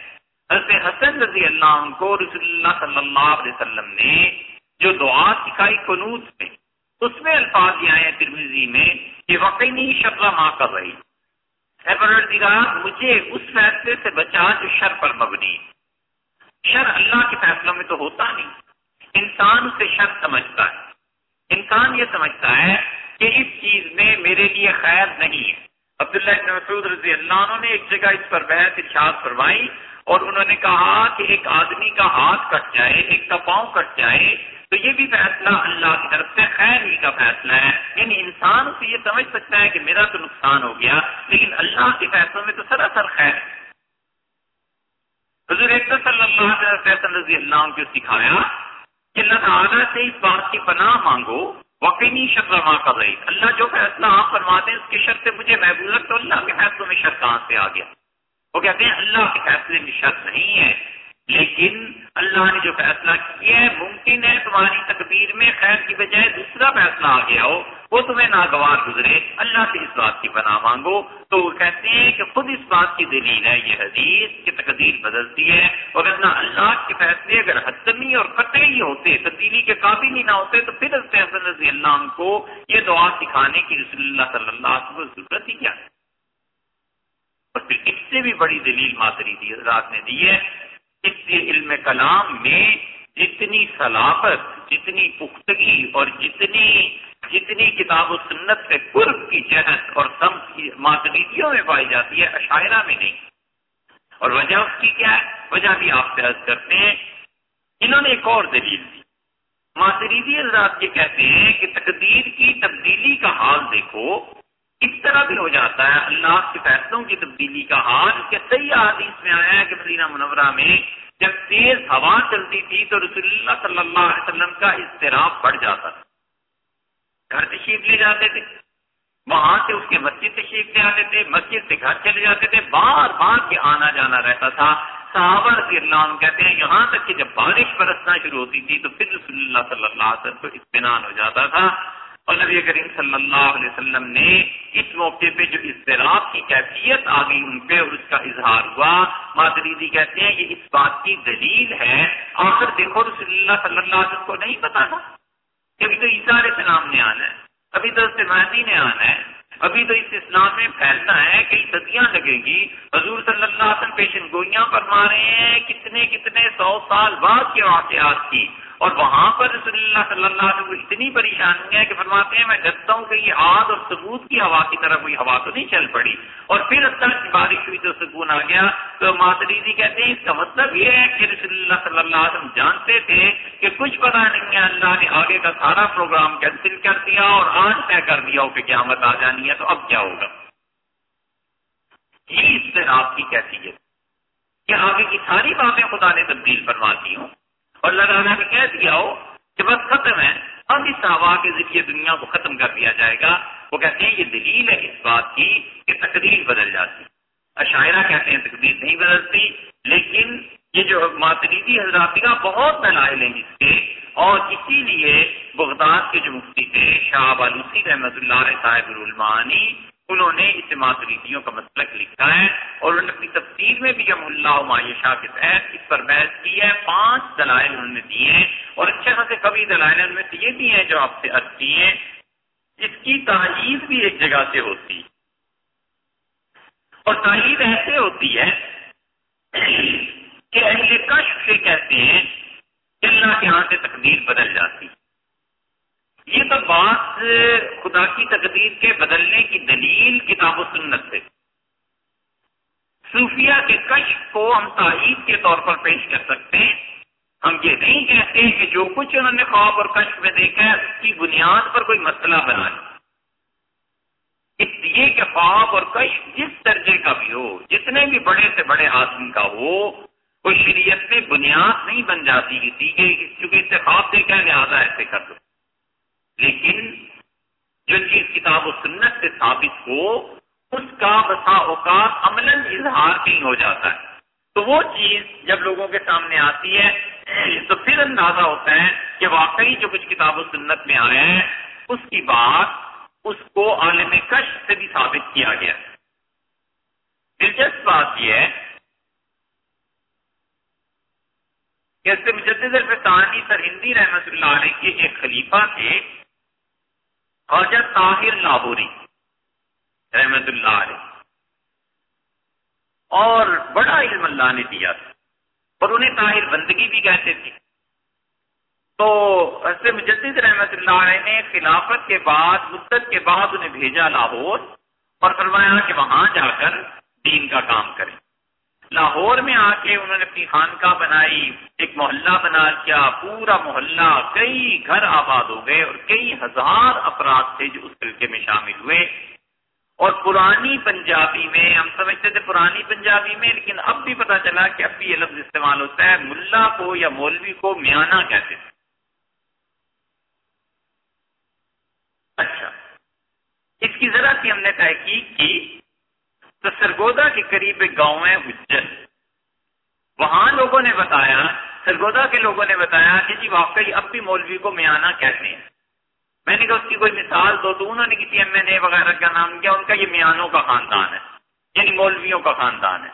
حضرت حسن رضی اللہ عنہ کو رسول اللہ صلی اللہ علیہ وسلم نے جو دعا سکھائی قنوت میں، اس میں الفاظ یہ آئے ترمیزی میں کہ وقعی شکل ماں کر رہی ہے مجھے اس فیصلے سے بچا جو شر پر مبنی۔ شر اللہ کے فیصلوں میں تو ہوتا نہیں۔ انسان اسے شر سمجھتا ہے۔ انسان یہ سمجھتا ہے کہ اس چیز میں میرے لیے خیر نہیں ہے۔ عبداللہ ابن مسعود رضی اللہ عنہ نے ایک جگہ اس پر بحث، ارشاد فرمائی اور انہوں نے کہا کہ ایک آدمی کا ہاتھ کٹ جائے، ایک کا پاؤں کٹ جائے، تو یہ بھی فیصلہ اللہ کی طرف سے، خیر ہی کا فیصلہ ہے۔ یعنی انسان اسے یہ سمجھ سکتا ہے کہ میرا تو نقصان ہو گیا، لیکن اللہ کے فیصلوں میں تو سراسر خیر حضور صلی اللہ علیہ رضی اللہ عنہ کو سکھایا کہ اللہ تعالیٰ سے اس بات کی پناہ مانگو وقینی شکل ما کر رہی اللہ جو فیصلہ آپ فرماتے ہیں، اس کی شرط سے مجھے محبوب تو اللہ کے فیصلوں میں شرط کہاں سے آ گیا؟ وہ کہتے ہیں، اللہ کے فیصلے میں شرط نہیں ہے۔ لیکن اللہ نے جو فیصلہ کیا ہے، ممکن ہے تمہاری تقدیر میں خیر کی بجائے دوسرا فیصلہ آ گیا ہو۔ وہ تمہیں ناگوار گزرے، اللہ سے اس بات کی پناہ مانگو۔ تو وہ کہتے ہیں کہ خود اس بات کی دلیل ہے، یہ حدیث کہ تقدیر بدلتی ہے۔ اور اگر اللہ کے فیصلے اگر حتمی اور قطعی ہوتے، تبدیلی کے قابل ہی نہ ہوتے، تو پھر حسن رضی اللہ عنہ کو یہ دعا سکھانے کی رسول اللہ صلی اللہ علیہ وسلم ضرورت ہی کیا؟ ہے اور پھر اس سے بھی بڑی دلیل ماتری رات نے دی ہے۔ اس علم کلام میں جتنی صلاحت جتنی پختگی اور جتنی جتنی کتاب و سنت سے قرب کی جہت اور سم ماتریدیوں میں پائی جاتی ہے عشاعرہ میں نہیں۔ اور وجہ اس کی کیا ہے؟ وجہ بھی آپ سے عرض کرتے ہیں۔ انہوں نے ایک اور دلیل دی۔ ماتریدی حضرات یہ کہتے ہیں کہ تقدیر کی تبدیلی کا حال دیکھو، اس طرح بھی ہو جاتا ہے۔ اللہ کے فیصلوں کی تبدیلی کا حال کہ صحیح حدیث میں آیا ہے کہ مدینہ منورہ میں جب تیز ہوا چلتی تھی تو رسول اللہ صلی اللہ علیہ وسلم کا اضطراب بڑھ جاتا تھا۔ گھر تشریف لے جاتے تھے۔ وہاں سے اس کے مسجد تشریف لے آتے تھے، مسجد سے گھر چلے جاتے تھے۔ بار بار کے آنا جانا رہتا تھا۔ صحابہ رضی اللہ عنہ کہتے ہیں، یہاں تک کہ جب بارش برسنا شروع ہوتی تھی تو پھر رسول اللہ صلی اللہ علیہ وسلم کو اطمینان ہو جاتا تھا۔ اور نبی کریم صلی اللہ علیہ وسلم نے اس موقع پہ جو اضطراب کی کیفیت آ گئی ان پہ اور اس کا اظہار ہوا۔ مادریدی کہتے ہیں، یہ اس بات کی دلیل ہے۔ آخر دیکھو، رسول اللہ صلی اللہ علیہ وسلم کو نہیں پتا تھا۔ ابھی تو عیسیٰ علیہ السلام نے آنا ہے، ابھی تو استمادی نے آنا ہے، ابھی تو اس اسلام میں پھیلنا ہے کئی صدیاں لگیں گی۔ حضور صلی اللہ علیہ وسلم پیشن گوئیاں فرما رہے ہیں، کتنے کتنے سو سال بعد کے واقعات کی۔ اور وہاں پر رسول اللہ صلی اللہ علیہ وسلم اتنی پریشانی ہے کہ فرماتے ہیں، میں ڈرتا ہوں کہ یہ آگ اور ثبوت کی ہوا کی طرف کوئی ہوا تو نہیں چل پڑی۔ اور پھر اللہ کی بارش ہوئی تو سکون آ گیا۔ تو ماتریدی جی کہتے ہیں، اس کا مطلب یہ ہے کہ رسول اللہ صلی اللہ علیہ وسلم جانتے تھے کہ کچھ پتا نہیں ہے، اللہ نے آگے کا سارا پروگرام کینسل کر دیا اور آج طے کر دیا ہو کہ قیامت آ جانی ہے، تو اب کیا ہوگا؟ یہ اس سے آپ کی کیسی ہے۔ کہ آگے کی ساری باتیں خدا نے تبدیل فرما دی ہوں۔ اور اللہ نے کہہ دیا ہو کہ بس ختم ہے۔ اب اس ہوا کے ذریعے دنیا کو ختم کر دیا جائے گا۔ وہ کہتے ہیں یہ دلیل ہے اس بات کی کہ تقدیر بدل جاتی۔ عشاعرہ کہتے ہیں تقدیر نہیں بدلتی، لیکن یہ جو ماتریدی حضرات کا بہت دلائل ہیں جس کے۔ اور اسی لیے بغداد کے جو مفتی تھے، شاہ بالوسی رحمۃ اللہ صاحب العلمانی انہوں نے اس ماتریدیوں کا مسلک لکھا ہے اور انہوں نے اپنی تفصیل میں بھی یم اللہ معیشہ کے تحت اس پر بحث کی ہے۔ پانچ دلائل انہوں نے دیے ہیں اور اچھے خاصے کبھی دلائل ان میں سے یہ بھی ہیں جو آپ سے عرض کی ہیں۔ اس کی تائید بھی ایک جگہ سے ہوتی۔ اور تائید ایسے ہوتی ہے کہ اہل کشف سے کہتے ہیں کہ اللہ کے ہاں سے تقدیر بدل جاتی۔ یہ تو بات خدا کی تقدیر کے بدلنے کی دلیل کتاب و سنت سے صوفیہ کے کشف کو ہم تائید کے طور پر پیش کر سکتے ہیں۔ ہم یہ نہیں کہتے کہ جو کچھ انہوں نے خواب اور کشف میں دیکھا ہے، اس کی بنیاد پر کوئی مسئلہ بنا لے اس لیے کہ خواب اور کشف جس درجے کا بھی ہو، جتنے بھی بڑے سے بڑے آدمی کا ہو کوئی شریعت میں بنیاد نہیں بن جاتی کسی چونکہ اس سے خواب دیکھا ہے، لہٰذا ایسے کر دو۔ لیکن جو چیز کتاب و سنت سے ثابت ہو، اس کا بسا اوقات عمل اظہار نہیں ہو جاتا ہے۔ تو وہ چیز جب لوگوں کے سامنے آتی ہے، تو پھر اندازہ ہوتا ہے کہ واقعی جو کچھ کتاب و سنت میں آیا ہے، اس کی بات اس کو عالم کش سے بھی ثابت کیا گیا۔ دلچسپ بات یہ ہے کہ مجدد الفتانی سر ہندی رحمت اللہ علیہ کے ایک خلیفہ تھے۔ خواجہ طاہر لاہوری رحمت اللہ علیہ۔ اور بڑا علم اللہ نے دیا تھا، اور انہیں طاہر بندگی بھی کہتے تھے۔ تو حضرت مجدد رحمت اللہ علیہ نے خلافت کے بعد، مدت کے بعد انہیں بھیجا لاہور اور فرمایا کہ وہاں جا کر دین کا کام کریں۔ لاہور میں آ کے انہوں نے اپنی خانقاہ بنائی، ایک محلہ بنا کیا پورا محلہ، کئی گھر آباد ہو گئے اور کئی ہزار افراد تھے جو اس حلقے میں شامل ہوئے۔ اور پرانی پنجابی میں، ہم سمجھتے تھے پرانی پنجابی میں، لیکن اب بھی پتا چلا کہ اب بھی یہ لفظ استعمال ہوتا ہے، ملا کو یا مولوی کو میانہ کہتے تھے اچھا۔ اس کی ذرا سی ہم نے تحقیق کی۔ تو سرگودا کے قریب ایک گاؤں ہے اجن وہاں لوگوں نے بتایا، سرگودا کے لوگوں نے بتایا کہ جی واقعی اب بھی مولوی کو میانہ کہتے ہیں۔ میں نے کہا، اس کی کوئی مثال دو تو انہوں نے کسی ایم این اے وغیرہ کا نام کیا، ان کا یہ میانوں کا خاندان ہے یعنی مولویوں کا خاندان ہے۔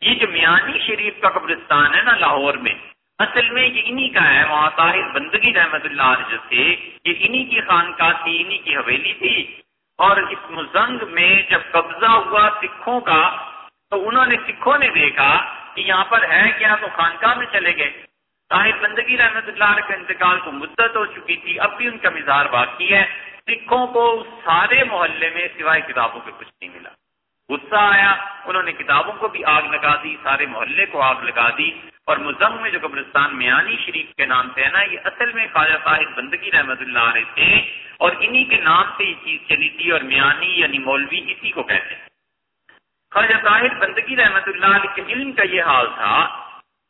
یہ جو میانی شریف کا قبرستان ہے نا لاہور میں، اصل میں یہ انہی کا ہے وہاں طاہر بندگی رحمت اللہ علیہ سے یہ انہی کی خانقاہ تھی، انہی کی حویلی تھی۔ اور اس مزنگ میں جب قبضہ ہوا سکھوں کا، تو انہوں نے سکھوں نے دیکھا کہ یہاں پر ہے کیا، تو خانقاہ میں چلے گئے۔ طاہر بندگی رحمت اللہ علیہ کے انتقال کو مدت ہو چکی تھی، اب بھی ان کا مزار باقی ہے۔ سکھوں کو سارے محلے میں سوائے کتابوں کے کچھ نہیں ملا۔ غصہ آیا، انہوں نے کتابوں کو بھی آگ لگا دی، سارے محلے کو آگ لگا دی اور مزم میں جو قبرستان میانی شریف کے نام سے ہے نا، یہ اصل میں خواجہ صاحب بندگی رحمت اللہ علیہ تھے اور انہی کے نام سے یہ چیز چلی تھی اور میانی یعنی مولوی اسی کو کہتے ہیں۔ خواجہ طاہر بندگی رحمت اللہ علیہ کے علم کا یہ حال تھا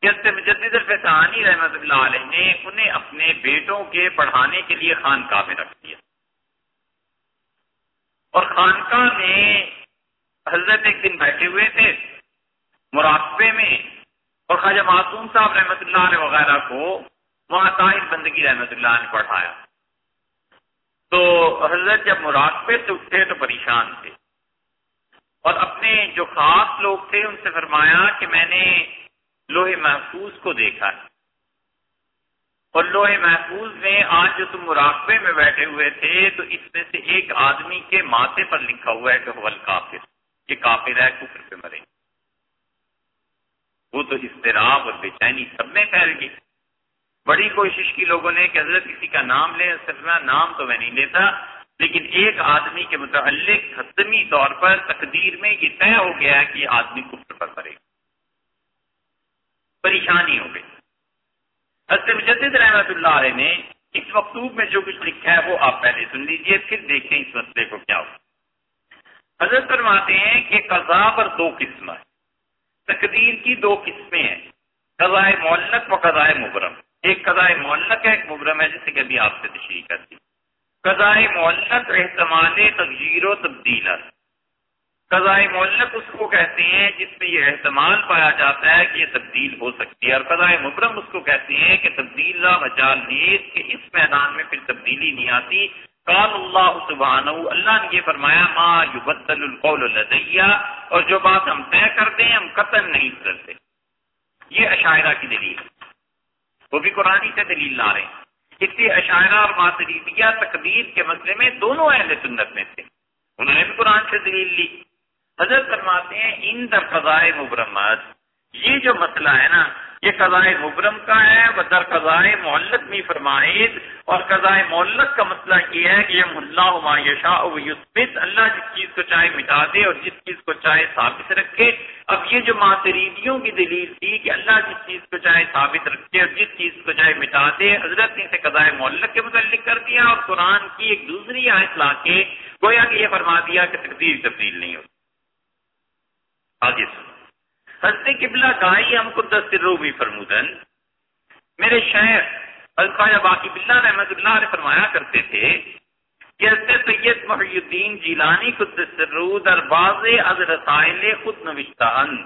کہ مجدد الفسانی رحمت اللہ علیہ نے انہیں اپنے بیٹوں کے پڑھانے کے لیے خانقاہ میں رکھ دیا۔ اور خانقاہ میں حضرت ایک دن بیٹھے ہوئے تھے مراقبے میں اور خواجہ معصوم صاحب رحمۃ اللہ علیہ وغیرہ کو وہاں طاہر بندگی رحمۃ اللہ نے پڑھایا۔ تو حضرت جب مراقبے سے اٹھے تو پریشان تھے۔ اور اپنے جو خاص لوگ تھے ان سے فرمایا کہ میں نے لوہے محفوظ کو دیکھا ہے۔ اور لوہے محفوظ میں آج جو تم مراقبے میں بیٹھے ہوئے تھے تو اس میں سے ایک آدمی کے ماتھے پر لکھا ہوا ہے کہ حول کافر یہ کافر ہے، کفر پہ مرے۔ وہ تو اضطراب اور بے چینی سب میں پھیل گئی۔ بڑی کوشش کی لوگوں نے کہ حضرت کسی کا نام لے نام تو میں نہیں لیتا، لیکن ایک آدمی کے متعلق حتمی طور پر تقدیر میں یہ طے ہو گیا ہے کہ یہ آدمی کفر پر مرے۔ پریشانی ہو گئی۔ حضرت مجدد رحمت اللہ علیہ نے اس مکتوب میں جو کچھ لکھا ہے وہ آپ پہلے سن لیجیے، پھر دیکھیں اس مسئلے کو کیا ہو حضرت فرماتے ہیں کہ قضا پر دو قسم ہے تقدیر کی دو قسمیں ہیں۔ قضائے معلق و قضائے مبرم۔ ایک قضائے معلق ہے، ایک مبرم ہے، جسے کبھی آپ سے تشریح کرتی۔ قضائے معلق احتمال تغیر و تبدیل۔ قضائے معلق اس کو کہتے ہیں جس میں یہ احتمال پایا جاتا ہے کہ یہ تبدیل ہو سکتی ہے، اور قضائے مبرم اس کو کہتے ہیں کہ تبدیل مجال نیز کہ اس میدان میں پھر تبدیلی نہیں آتی۔ قال اللہ سبحانہ، اللہ نے یہ فرمایا، ما یبدل القول لدیا اور جو بات ہم طے کرتے ہیں، ہم قتل نہیں کرتے یہ عشاعرہ کی دلیل وہ بھی قرآن سے دلیل لا رہے ہیں۔ اس لیے عشاعرہ اور ماتریدیہ تقدیر کے مسئلے میں دونوں اہل سنت میں تھے۔ انہوں نے بھی قرآن سے دلیل لی۔ حضرت فرماتے ہیں ان در قضائے مبرمت یہ جو مسئلہ ہے نا یہ قضائے مبرم کا ہے، وہ در قضائے معلق میں فرمائد اور قضائے معلق کا مسئلہ یہ ہے کہ یہ اللہ یشا یوسفت اللہ جس چیز کو چاہے مٹا دے اور جس چیز کو چاہے ثابت رکھے۔ اب یہ جو معاشریوں کی دلیل تھی کہ اللہ جس چیز کو چاہے ثابت رکھے اور جس چیز کو چاہے مٹا دے، حضرت نے اسے قضائے معلق کے متعلق کر دیا اور قرآن کی ایک دوسری آیت لا کے گویا کہ یہ فرما دیا کہ تقدیر تبدیل نہیں ہوتی۔ آگے سن حضرت قبلہ گائی ہم کو دسترو بھی فرمودن میرے شہر الخواجہ باقی بلّہ رحمت اللہ نے فرمایا کرتے تھے کہ حضرت سید محی الدین جیلانی کو دسترو در باز از رسائل خود نوشتان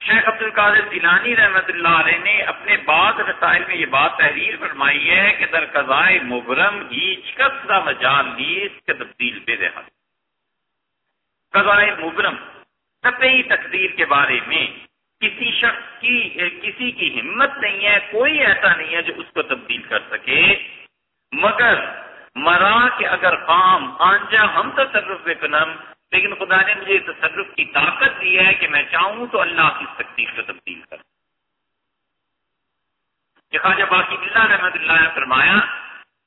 شیخ عبد القادر جیلانی رحمت اللہ علیہ نے اپنے بعض رسائل میں یہ بات تحریر فرمائی ہے کہ در قضائے مبرم ہی چکسرہ مجال لیس کے تبدیل بے رہا قضائے مبرم سطحی تقدیر کے بارے میں کسی شخص کی، کسی کی ہمت نہیں ہے، کوئی ایسا نہیں ہے جو اس کو تبدیل کر سکے۔ مگر مرا کہ اگر قام آنجا، ہم تصرف کنم لیکن خدا نے مجھے تصرف کی طاقت دی ہے کہ میں چاہوں تو اللہ کی تقدیر کو تبدیل کر خواجہ باقی اللہ رحمت اللہ نے فرمایا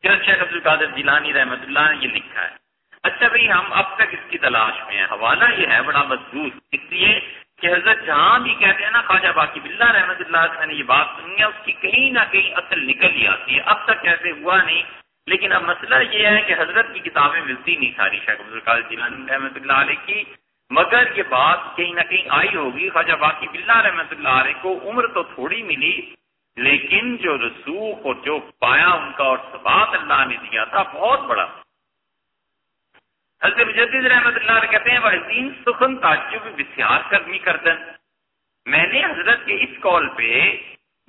کہ شیخ عبد القادر جیلانی رحمت اللہ نے یہ لکھا ہے۔ اچھا بھائی، ہم اب تک اس کی تلاش میں ہیں۔ حوالہ یہ ہے، بڑا مضبوط اس لیے کہ حضرت جہاں بھی کہتے ہیں نا، خواجہ باقی بلّہ رحمت اللہ سے نے یہ بات سنی ہے، اس کی کہیں نہ کہیں اصل نکل ہی آتی ہے۔ اب تک ایسے ہوا نہیں، لیکن اب مسئلہ یہ ہے کہ حضرت کی کتابیں ملتی نہیں ساری، شیخ عبد جیلانی رحمۃ اللہ علیہ کی۔ مگر یہ بات کہیں نہ کہیں آئی ہوگی، خواجہ باقی بلّہ رحمۃ اللہ علیہ کو عمر تو تھوڑی ملی، لیکن جو رسوخ اور جو پایا ان کا اور ثبات اللہ نے دیا تھا، بہت بڑا۔ حضرت مجدد رحمت اللہ علیہ کہتے ہیں، وہ دین سخن تعجب بسیار کرنی کردن میں نے حضرت کے اس کال پہ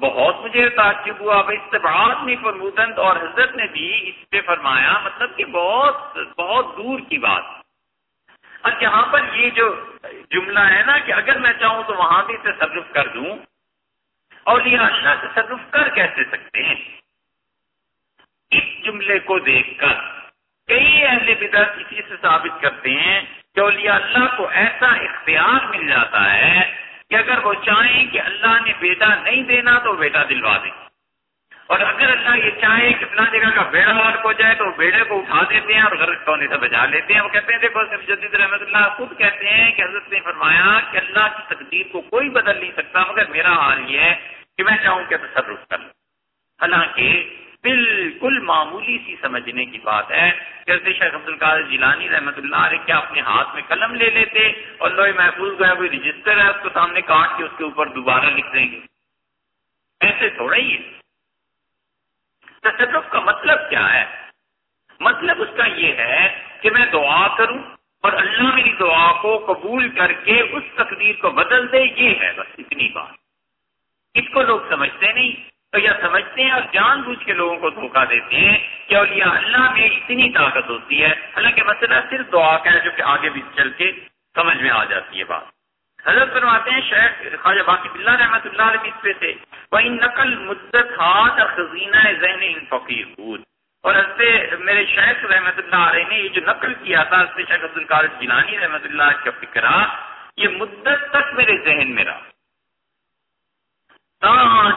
بہت مجھے تعجب ہوا استباد میں فرمودند اور حضرت نے بھی اس پہ فرمایا مطلب کہ بہت بہت دور کی بات۔ اور یہاں پر یہ جو جملہ ہے نا کہ اگر میں چاہوں تو وہاں بھی تصرف کر دوں۔ اور یہ اللہ تصرف کر کیسے سکتے ہیں؟ اس جملے کو دیکھ کر کئی اہل بدر اسی سے ثابت کرتے ہیں کہ اولیاء اللہ کو ایسا اختیار مل جاتا ہے کہ اگر وہ چاہیں کہ اللہ نے بیٹا نہیں دینا تو بیٹا دلوا دیں اور اگر اللہ یہ چاہے کہ فلاں جگہ کا بیڑا غرق ہو جائے تو بیڑے کو اٹھا دیتے ہیں اور غرق ہونے سے بچا لیتے ہیں۔ وہ کہتے ہیں، دیکھو جدید رحمت اللہ خود کہتے ہیں کہ حضرت نے فرمایا کہ اللہ کی تقدیر کو کوئی بدل نہیں سکتا، مگر میرا حال یہ ہے کہ میں چاہوں کہ تصرف کر لوں۔ حالانکہ بالکل معمولی سی سمجھنے کی بات ہے کہ شیخ عبد القادر جیلانی رحمۃ اللہ علیہ کیا اپنے ہاتھ میں قلم لے لیتے اور لوہے محفوظ گیا کوئی رجسٹر ہے اس کو سامنے کاٹ کے اس کے اوپر دوبارہ لکھ دیں گے۔ ایسے تھوڑا ہی ہے۔ تصرف کا مطلب کیا ہے؟ مطلب اس کا یہ ہے کہ میں دعا کروں اور اللہ میری دعا کو قبول کر کے اس تقدیر کو بدل دے، یہ ہے بس اتنی بات۔ اس کو لوگ سمجھتے نہیں۔ تو یا سمجھتے ہیں اور جان بوجھ کے لوگوں کو دھوکہ دیتے ہیں کہ اولیاء اللہ میں اتنی طاقت ہوتی ہے۔ حالانکہ مسئلہ صرف دعا کا ہے جو کہ آگے بھی چل کے سمجھ میں آ جاتی ہے بات۔ حضرت فرماتے ہیں شیخ خواجہ باقی اللہ رحمۃ اللہ علیہ اس پہ سے وہی نقل مدت ہاتھ خزینہ ذہن ان فقیر بود اور حضرت میرے شیخ رحمۃ اللہ علیہ نے یہ جو نقل کیا تھا، حضرت شیخ عبد القار جیلانی رحمۃ اللہ کا فکرہ، یہ مدت تک میرے ذہن میں رہا۔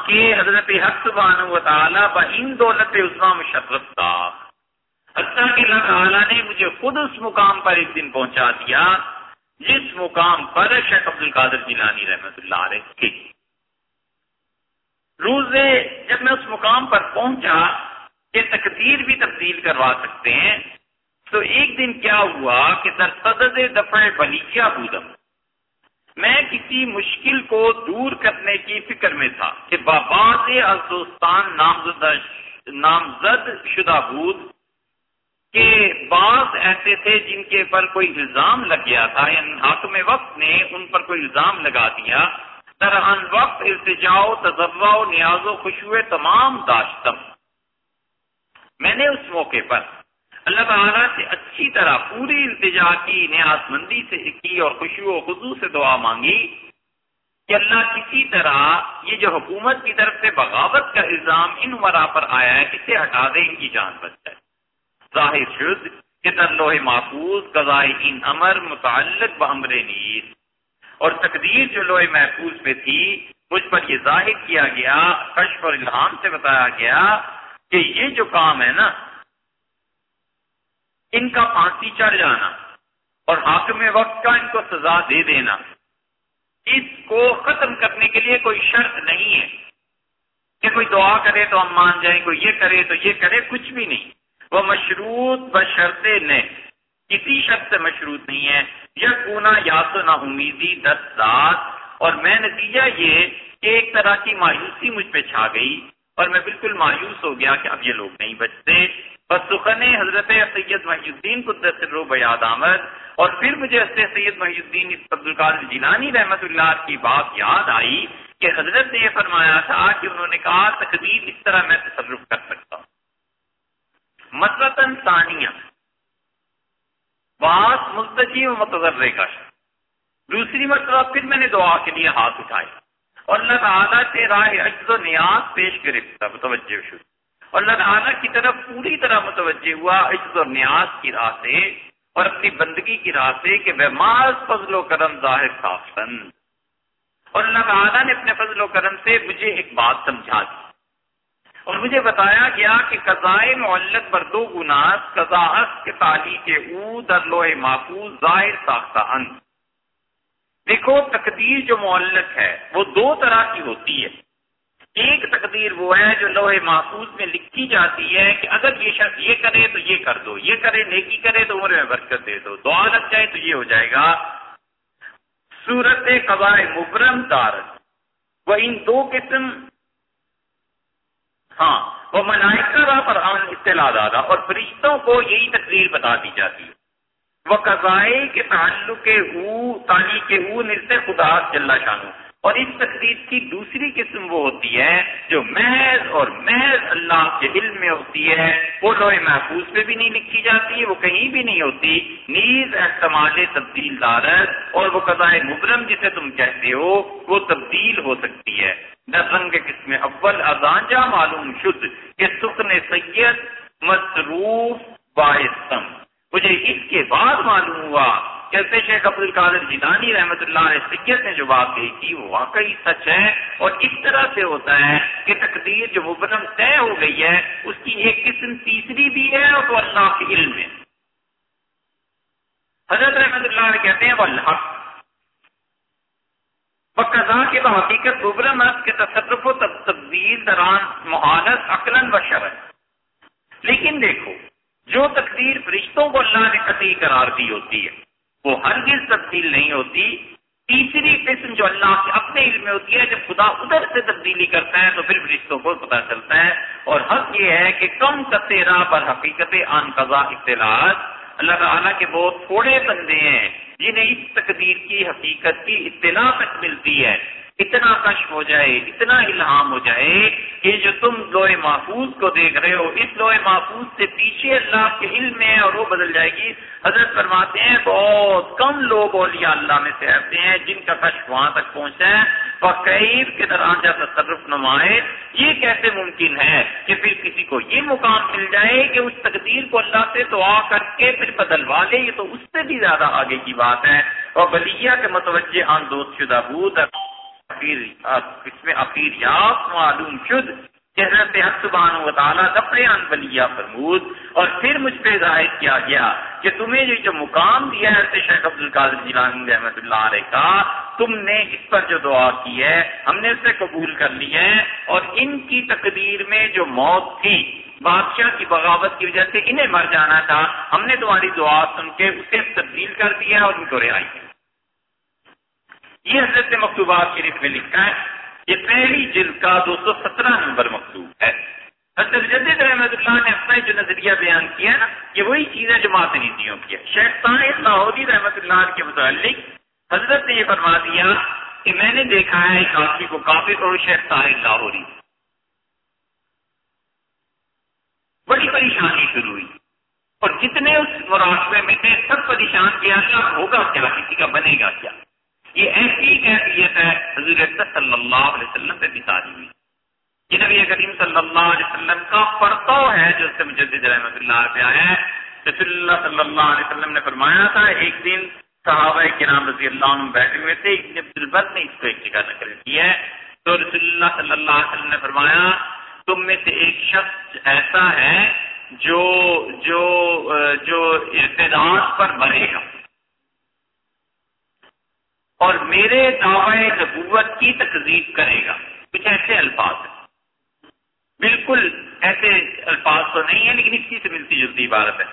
کہ حضرت حق سبحانہ و تعالیٰ ان دولت عثما مشرف تھا۔ اللہ کے اللہ تعالیٰ نے مجھے خود اس مقام پر ایک دن پہنچا دیا، جس مقام پر شیخ عبد القادر جیلانی رحمت اللہ علیہ۔ تھے روزے جب میں اس مقام پر پہنچا کہ تقدیر بھی تبدیل کروا سکتے ہیں، تو ایک دن کیا ہوا کہ در صدد دفعہ بلیجیا بودم میں کسی مشکل کو دور کرنے کی فکر میں تھا کہ باباز ازدوستان نامزد نامزد شدہ بود کے بعض ایسے تھے جن کے پر کوئی الزام لگ گیا تھا۔ یعنی حاکم وقت نے ان پر کوئی الزام لگا دیا۔ ترہن وقت التجاؤ تجربہ نیاز و خوشبو تمام داشتم۔ میں نے اس موقع پر اللہ تعالیٰ سے اچھی طرح پوری التجا کی نیاز مندی سے کی اور خوشی و خزو سے دعا مانگی کہ اللہ کسی طرح یہ جو حکومت کی طرف سے بغاوت کا الزام ان عمرہ پر آیا ہے، اسے ہٹا دے، ان کی جان بچ جائے۔ ظاہر شد کہ لوہ محفوظ، قضاء ان امر متعلق بمر نیز۔ اور تقدیر جو لوہے محفوظ پہ تھی، مجھ پر یہ ظاہر کیا گیا، کشف اور الہام سے بتایا گیا کہ یہ جو کام ہے نا ان کا پھانسی چڑھ جانا اور حاکم وقت کا ان کو سزا دے دینا۔ اس کو ختم کرنے کے لیے کوئی شرط نہیں ہے۔ کہ کوئی دعا کرے تو ہم مان جائیں، کوئی یہ کرے تو یہ کرے، کچھ بھی نہیں۔ وہ مشروط بشرط نے۔ کسی شخص سے مشروط نہیں ہے۔ یہ کونا یا تو نہ امیدی دس سات اور میں نتیجہ یہ کہ ایک طرح کی مایوسی مجھ پہ چھا گئی اور میں بالکل مایوس ہو گیا کہ اب یہ لوگ نہیں بچتے۔ بس سخن حضرت سید محی الدین قدرت رو بیاد آمد اور پھر مجھے حضرت سید محی الدین عبد القادر جیلانی رحمت اللہ کی بات یاد آئی کہ حضرت نے یہ فرمایا تھا کہ انہوں نے کہا تقدیر اس طرح میں تصرف کر سکتا ہوں۔ مسلطن ثانیہ۔ باس مستجی و متضرے کا دوسری مرتبہ پھر میں نے دعا کے لیے ہاتھ اٹھائے۔ اور اللہ تعالیٰ سے راہ عجز و نیاز پیش کرے، متوجہ شروع اور اللہ تعالیٰ کی طرف پوری طرح متوجہ ہوا عجز اور نیاز کی راہ سے اور اپنی بندگی کی راہ سے کہ فضل و کرم ظاہر کافن اور اللہ تعالیٰ نے اپنے فضل و کرم سے مجھے ایک بات سمجھا دی۔ اور مجھے بتایا گیا کہ قضائے معلق پر دو گناس قضاحت کے تالی کے او در لوہ محفوظ ظاہر ساختہ اند دیکھو تقدیر جو معلق ہے وہ دو طرح کی ہوتی ہے۔ ایک تقدیر وہ ہے جو لوہے محفوظ میں لکھی جاتی ہے کہ اگر یہ شخص یہ کرے تو یہ کر دو، یہ کرے، نیکی کرے تو عمر میں برکت دے دو۔ دعا لگ جائے تو یہ ہو جائے گا۔ صورت قبائے مبرم تارت وہ ان دو قسم ہاں وہ ملائکہ پر آن اطلاع دادا اور فرشتوں کو یہی تقدیر بتا دی جاتی ہے۔ وہ قضائے کے تعلق کے او تانی کے او نرتے خدا جل شانو اور اس تقدیر کی دوسری قسم وہ ہوتی ہے جو محض اور محض اللہ کے علم میں ہوتی ہے، وہ لوہے محفوظ پہ بھی نہیں لکھی جاتی، وہ کہیں بھی نہیں ہوتی۔ نیز احتمال تبدیل دارت اور وہ قضاء مبرم جسے تم کہتے ہو، وہ تبدیل ہو سکتی ہے۔ رنگ قسم اول ازانجا معلوم شد کہ سکن سید مصروف باعثم مجھے اس کے بعد معلوم ہوا کہتے شیخ عبد القادر جیلانی رحمۃ اللہ علیہ سید نے جو بات کہی تھی، وہ واقعی سچ ہے اور اس طرح سے ہوتا ہے کہ تقدیر جو مبرم طے ہو گئی ہے، اس کی ایک قسم تیسری بھی ہے اور وہ اللہ کے علم میں۔ حضرت رحمۃ اللہ علیہ کہتے ہیں وہ اللہ قضا کے حقیقت مبرم کے تصرف و تبدیل دران محالت عقلن و شرن لیکن دیکھو، جو تقدیر فرشتوں کو اللہ نے قطعی قرار دی ہوتی ہے وہ ہرگز تبدیل نہیں ہوتی۔ تیسری قسم جو اللہ کے اپنے علم میں ہوتی ہے، جب خدا ادھر سے تبدیلی کرتا ہے تو پھر فرشتوں کو پتہ چلتا ہے۔ اور حق یہ ہے کہ کم کثیرہ پر حقیقت آن قضا اطلاعات۔ اللہ تعالیٰ کے بہت تھوڑے بندے ہیں جنہیں اس تقدیر کی حقیقت کی اطلاع تک ملتی ہے۔ اتنا کشف ہو جائے، اتنا الہام ہو جائے کہ جو تم لوہے محفوظ کو دیکھ رہے ہو، اس لوہے محفوظ سے پیچھے اللہ کے علم میں اور وہ بدل جائے گی۔ حضرت فرماتے ہیں، بہت کم لوگ اولیاء اللہ میں سے ایسے ہیں جن کا کشف وہاں تک پہنچا ہے۔ فقیر کے دران جا تصرف نمائے یہ کیسے ممکن ہے کہ پھر کسی کو یہ مقام مل جائے کہ اس تقدیر کو اللہ سے دعا کر کے پھر بدلوا لے؟ یہ تو اس سے بھی زیادہ آگے کی بات ہے۔ اور بلیہ کے متوجہ آن دوست شدہ بود اس میں یاف معلوم شد حضرت سبحانہ و تعالیٰ ان بلیہ فرمود، اور پھر مجھ پہ ظاہر کیا گیا کہ تمہیں یہ جو مقام دیا ہے شیخ عبد القادر جیلانی رحمۃ اللہ علیہ کا، تم نے اس پر جو دعا کی ہے، ہم نے اسے قبول کر لی ہے، اور ان کی تقدیر میں جو موت تھی، بادشاہ کی بغاوت کی وجہ سے انہیں مر جانا تھا، ہم نے تمہاری دعا سن کے اسے تبدیل کر دیا اور ان کو رہائی کی یہ حضرت مکتوبات شریف میں لکھا ہے، یہ پہلی جلد کا دو سو سترہ نمبر مکتوب ہے۔ حضرت جدید رحمت اللہ نے اپنا جو نظریہ بیان کیا نا، یہ وہی چیز ہے جو ماتنیتیوں کی ہے۔ شیخ طاہر لاہوری رحمت اللہ کے متعلق حضرت نے یہ فرما دیا کہ میں نے دیکھا ہے ایک آدمی کو کافی اور شیخ طاہر لاہوری۔ بڑی پریشانی شروع ہوئی۔ اور جتنے اس مراقبے میں تھے، سب پریشان کیا اللہ ہوگا کیا، کسی کا بنے گا کیا؟ یہ ایسی کیفیت ہے حضور صلی اللہ علیہ وسلم پہ بھی تاری ہوئی۔ یہ نبی کریم صلی اللہ علیہ وسلم کا پرتو ہے جو اس سے مجدد رحمت اللہ پہ آیا ہے۔ رسول اللہ صلی اللہ علیہ وسلم نے فرمایا تھا، ایک دن صحابہ کے نام رضی اللہ عنہ بیٹھے ہوئے تھے ابن عبد البر نے اس کو ایک جگہ نقل کی ہے۔ تو رسول اللہ صلی اللہ علیہ وسلم نے فرمایا، تم میں سے ایک شخص ایسا ہے جو جو جو ارتداد پر مرے گا۔ اور میرے دعوے نبوت کی تقزیب کرے گا۔ کچھ ایسے الفاظ ہیں۔ بالکل ایسے الفاظ تو نہیں ہے لیکن اس کی سے ملتی جلتی عبارت ہے۔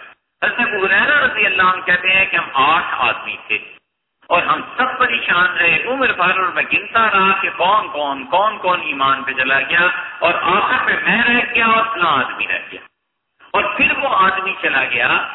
حضرت حریرہ رضی اللہ عنہ کہتے ہیں کہ ہم آٹھ آدمی تھے اور ہم سب پریشان رہے۔ عمر بھر اور میں گنتا رہا کہ کون کون کون کون ایمان پہ چلا گیا اور آخر پہ میں رہ گیا اور فلاں آدمی رہ گیا۔ اور پھر وہ آدمی چلا گیا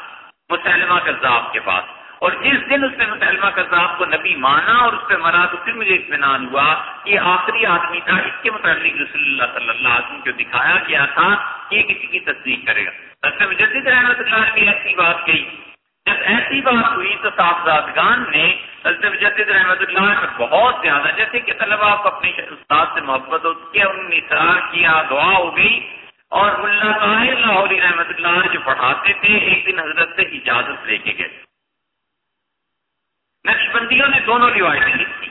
مسلمہ کذاب کے پاس۔ اور جس دن اس نے مسلمہ کذاب کو نبی مانا اور اس پہ مرا تو پھر مجھے اطمینان ہوا کہ آخری آدمی تھا، اس کے متعلق رسول اللہ صلی اللہ علیہ وسلم کو دکھایا گیا تھا کہ یہ کسی کی تصدیق کرے گا۔ مجدد رحمت اللہ نے ایسی بات کہی۔ جب ایسی بات ہوئی تو صاحبزادگان نے حضرت مجدد رحمت اللہ پر بہت زیادہ، جیسے کہ طلبا کو اپنے استاد سے محبت ہو کیا انہوں نے اصرار کیا، دعا ہو گئی۔ اور اللہ طاہر لاہوری رحمت اللہ جو پڑھاتے تھے، ایک دن حضرت سے اجازت لے کے گئے۔ نقش بندیوں نے دونوں روایتیں لکھی۔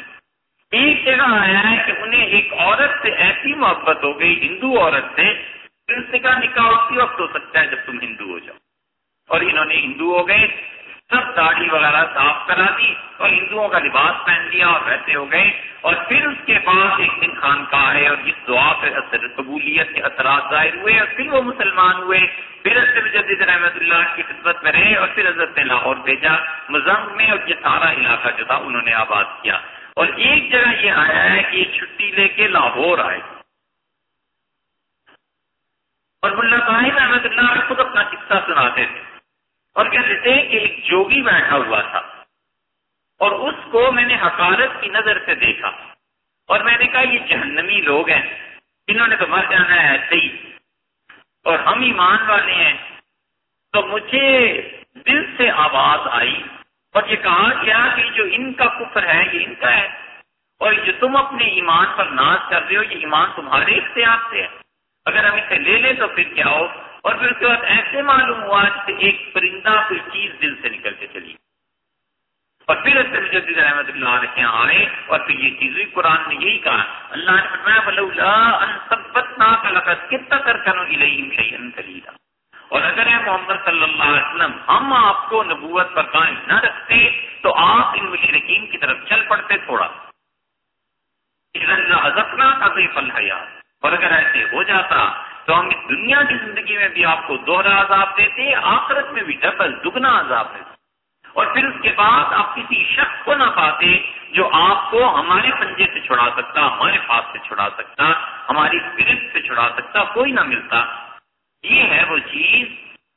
ایک جگہ آیا ہے کہ انہیں ایک عورت سے ایسی محبت ہو گئی، ہندو عورت سے اس نے کہا، نکاح اسی وقت ہو سکتا ہے جب تم ہندو ہو جاؤ۔ اور انہوں نے ہندو ہو گئے، سب داڑھی وغیرہ صاف کرا دی اور ہندوؤں کا لباس پہن لیا اور ویسے ہو گئے۔ اور پھر اس کے بعد ایک دن خان کا ہے اور جس دعا پہ اثر، قبولیت کے اثرات ظاہر ہوئے اور پھر وہ مسلمان ہوئے۔ پھر حضرت مجدد رحمت اللہ کی خدمت میں رہے اور پھر حضرت نے لاہور بھیجا مزم میں اور یہ سارا علاقہ جو تھا انہوں نے آباد کیا۔ اور ایک جگہ یہ آیا ہے کہ یہ چھٹی لے کے لاہور آئے۔ اور ملا طاہر احمد اللہ خود اپنا قصہ سناتے تھے۔ اور کہتے تھے کہ ایک جوگی بیٹھا ہوا تھا۔ اور اس کو میں نے حکارت کی نظر سے دیکھا۔ اور میں نے کہا یہ جہنمی لوگ ہیں۔ انہوں نے تو مر جانا ہے ایسے ہی اور ہم ایمان والے ہیں۔ تو مجھے دل سے آواز آئی اور یہ کہا گیا کہ جو ان کا کفر ہے، یہ ان کا ہے۔ اور جو تم اپنے ایمان پر ناز کر رہے ہو، یہ ایمان تمہارے اختیار سے ہے۔ اگر ہم اسے لے لیں تو پھر کیا ہو؟ اور پھر اس کے بعد ایسے معلوم ہوا کہ ایک پرندہ کوئی چیز دل سے نکل کے چلی۔ اور پھر اس سے رحمت اللہ علیہ آئے اور پھر یہ چیز ہوئی قرآن نے یہی کہا۔ اللہ نے فرمایا، فلولا ان ثبتناک لقد اور اگر اے محمد صلی اللہ علیہ وسلم ہم آپ کو نبوت پر قائم نہ رکھتے، تو آپ ان مشرقین کی طرف چل پڑتے تھوڑا۔ ازکنا کا فل حیات اور اگر ایسے ہو جاتا، تو ہم اس دنیا کی زندگی میں بھی آپ کو دوہرا عذاب دیتے، آخرت میں بھی ڈبل دگنا عذاب دیتے۔ اور پھر اس کے بعد آپ کسی شخص کو نہ پاتے جو آپ کو ہمارے پنجے سے چھڑا سکتا، ہمارے پاس سے چھڑا سکتا، ہماری اسپرٹ سے چھڑا سکتا، کوئی نہ ملتا۔ یہ ہے وہ چیز۔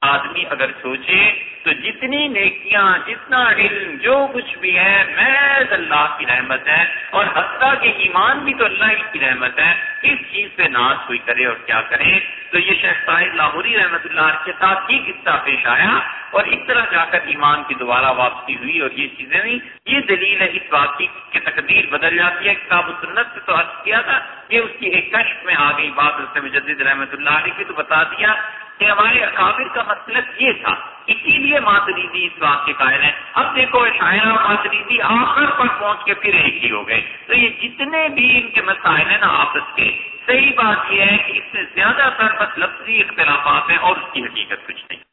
آدمی اگر سوچے تو جتنی نیکیاں، جتنا علم، جو کچھ بھی ہے، محض اللہ کی رحمت ہے۔ اور حتیٰ کے ایمان بھی تو اللہ کی رحمت ہے۔ اس چیز پہ ناز کوئی کرے اور کیا کرے؟ تو یہ شیخ صاحب لاہوری رحمت اللہ کے ساتھ ہی قصہ پیش آیا۔ اور اس طرح جا کر ایمان کی دوبارہ واپسی ہوئی اور یہ چیزیں نہیں۔ یہ دلیل ہے اس بات کی تقدیر بدل جاتی ہے۔ کتاب و سنت سے تو عرض کیا تھا یہ اس کی ایک کشف میں آ گئی بات۔ اس مجدد رحمت اللہ علیہ کی تو بتا دیا کہ ہمارے اکابر کا مطلب یہ تھا۔ اسی لیے ماتریدی اس بات کے قائل ہیں اب دیکھو شاعرہ ماتریدی آخر پر پہنچ کے پھر ایک ہی ہو گئے۔ تو یہ جتنے بھی ان کے مسائل ہیں نا آپس کے، صحیح بات یہ ہے کہ اس میں زیادہ تر بس لفظی اختلافات ہیں اور اس کی حقیقت کچھ نہیں۔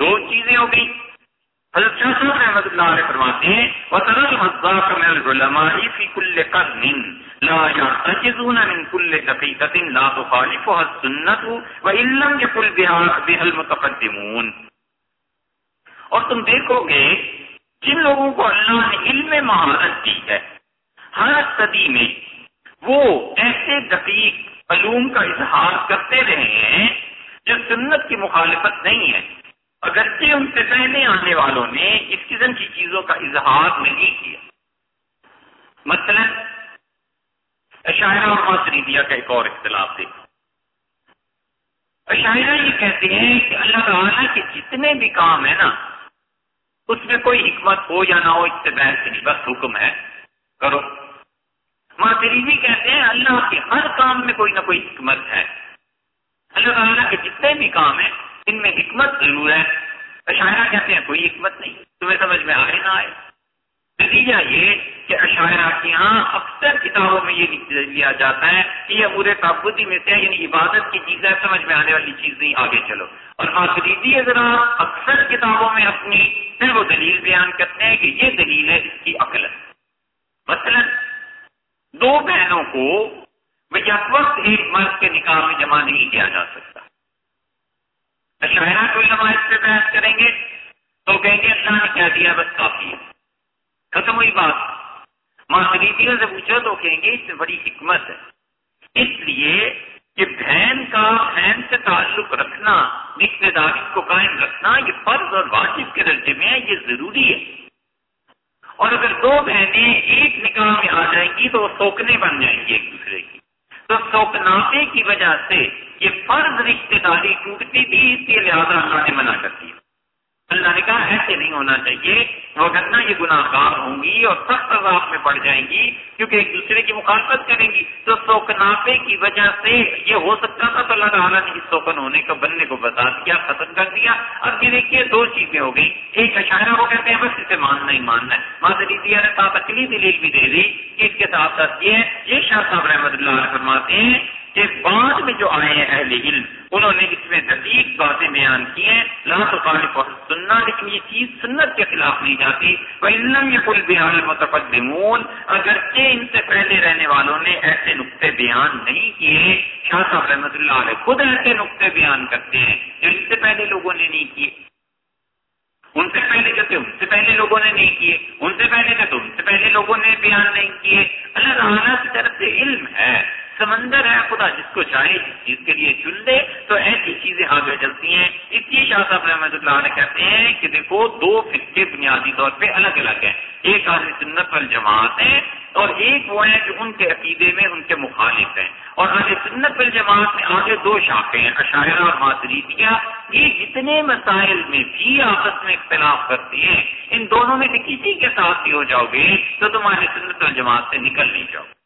دو چیزیں ہو گئی حضرت شاہ صاحب رحمۃ اللہ علیہ فرماتے ہیں، وَتَرَى الْمَزَّاقَ مِنَ الْعُلَمَاءِ فِي كُلِّ قَرْنٍ لَا يَعْتَجِزُونَ مِنْ كُلِّ دَقِيقَةٍ لَا تُخَالِفُهَا السُّنَّةُ وَإِن لَّمْ يَكُلْ بِهَا الْمُتَقَدِّمُونَ۔ اور تم دیکھو گے جن لوگوں کو اللہ نے علم مہارت دی ہے، ہر صدی میں وہ ایسے دقیق علوم کا اظہار کرتے رہے ہیں جو سنت کی مخالفت نہیں ہے۔ اگرچہ ان سے پہلے آنے والوں نے اس قسم کی چیزوں کا اظہار نہیں کیا۔ مثلا، اشاعرہ اور معاشریدیا کا ایک اور اختلاف دیکھو۔ اشاعرہ یہ کہتے ہیں کہ اللہ تعالیٰ کے جتنے بھی کام ہیں نا، اس میں کوئی حکمت ہو یا نہ ہو، اس سے بحث نہیں، بس حکم ہے۔ کرو۔ معاشریدی کہتے ہیں اللہ کے ہر کام میں کوئی نہ کوئی حکمت ہے۔ اللہ تعالیٰ کے جتنے بھی کام ہیں ان میں حکمت ضرور ہے۔ اشاعرہ کہتے ہیں کوئی حکمت نہیں، تمہیں سمجھ میں آئے نہ آئے۔ نتیجہ یہ کہ اشاعرہ کے یہاں اکثر کتابوں میں یہ لیا جاتا ہے کہ یہ امور تعبدی میں سے یعنی عبادت کی چیز ہے، سمجھ میں آنے والی چیز نہیں، آگے چلو۔ اور خریدی ذرا اکثر کتابوں میں اپنی پھر وہ دلیل بیان کرتے ہیں کہ یہ دلیل ہے اس کی عقل۔ ہے مثلا دو بہنوں کو وقت ایک مرد کے نکاح میں جمع نہیں کیا جا سکتا۔ کوئی علماء پہ بحث کریں گے تو کہیں گے اللہ نے کیا دیا بس کافی ہے۔ ختم ہوئی بات۔ ماحولیتیوں سے پوچھو تو کہیں گے اس میں بڑی حکمت ہے۔ اس لیے کہ بہن کا بہن سے تعلق رکھنا رشتے داری کو قائم رکھنا، یہ فرض اور واجب کے درجے میں ہے، یہ ضروری ہے۔ اور اگر دو بہنیں ایک نکاح میں آ جائیں گی تو وہ سوکنے بن جائیں گی ایک دوسرے کی۔ تو سوکنافے کی وجہ سے یہ فرض رشتے داری ٹوٹتی تھی اس کے لہٰذا اللہ نے منع کر دیا۔ اللہ نے کہا ایسے نہیں ہونا چاہیے۔ وہ گھٹنا یہ گناہ گار ہوں گی اور سخت عذاب میں پڑ جائیں گی، کیونکہ ایک دوسرے کی مخالفت کریں گی۔ تو سوکنافے کی وجہ سے یہ ہو سکتا تھا تو اللہ تعالیٰ نے اس سوکن ہونے کا بننے کو بتا دیا، ختم کر دیا۔ اب یہ دیکھیے دو چیزیں ہو گئی ایک اشارہ وہ کہتے ہیں، بس اسے ماننا ہی ماننا ہے۔ مادری نے ساتھ اکلی دلیل بھی دے دی کہ اس کے ساتھ ساتھ یہ ہے، یہ شاہ صاحب رحمۃ اللہ فرماتے ہیں کہ بعد میں جو آئے ہیں اہل علم، انہوں نے اس میں دقیق باتیں بیان کی ہیں۔ لا تو خالف سننا لیکن یہ چیز سنت کے خلاف نہیں جاتی۔ وہ علم یہ کل بحال متقدمون اگرچہ ان سے پہلے رہنے والوں نے ایسے نقطے بیان نہیں کیے۔ شاہ صاحب رحمۃ اللہ علیہ خود ایسے نقطے بیان کرتے ہیں جو ان سے پہلے لوگوں نے نہیں کیے۔ ان سے پہلے جو تھے، ان سے پہلے لوگوں نے نہیں کیے۔ ان سے پہلے تھے ان سے پہلے لوگوں نے بیان نہیں کیے۔ اللہ تعالیٰ کی طرف سے علم ہے۔ سمندر ہے، خدا جس کو چاہے، جس چیز کے لیے چن دے، تو ایسی چیزیں آگے چلتی ہیں۔ اس لیے شاہ صاحب رحمۃ اللہ علیہ کہتے ہیں کہ دیکھو، دو فرقے بنیادی طور پہ الگ الگ ہیں۔ ایک آدمی سنت پر جماعت ہے اور ایک وہ ہیں جو ان کے عقیدے میں، ان کے مخالف ہیں۔ اور اہل سنت جماعت میں آگے دو شاخیں ہیں عشاعرہ اور معذریتیہ یہ جتنے مسائل میں بھی آپس میں اختلاف کرتی ہیں، ان دونوں میں سے کسی کے ساتھ ہی ہو جاؤ گے تو تم اہل سنت جماعت سے نکل نہیں جاؤ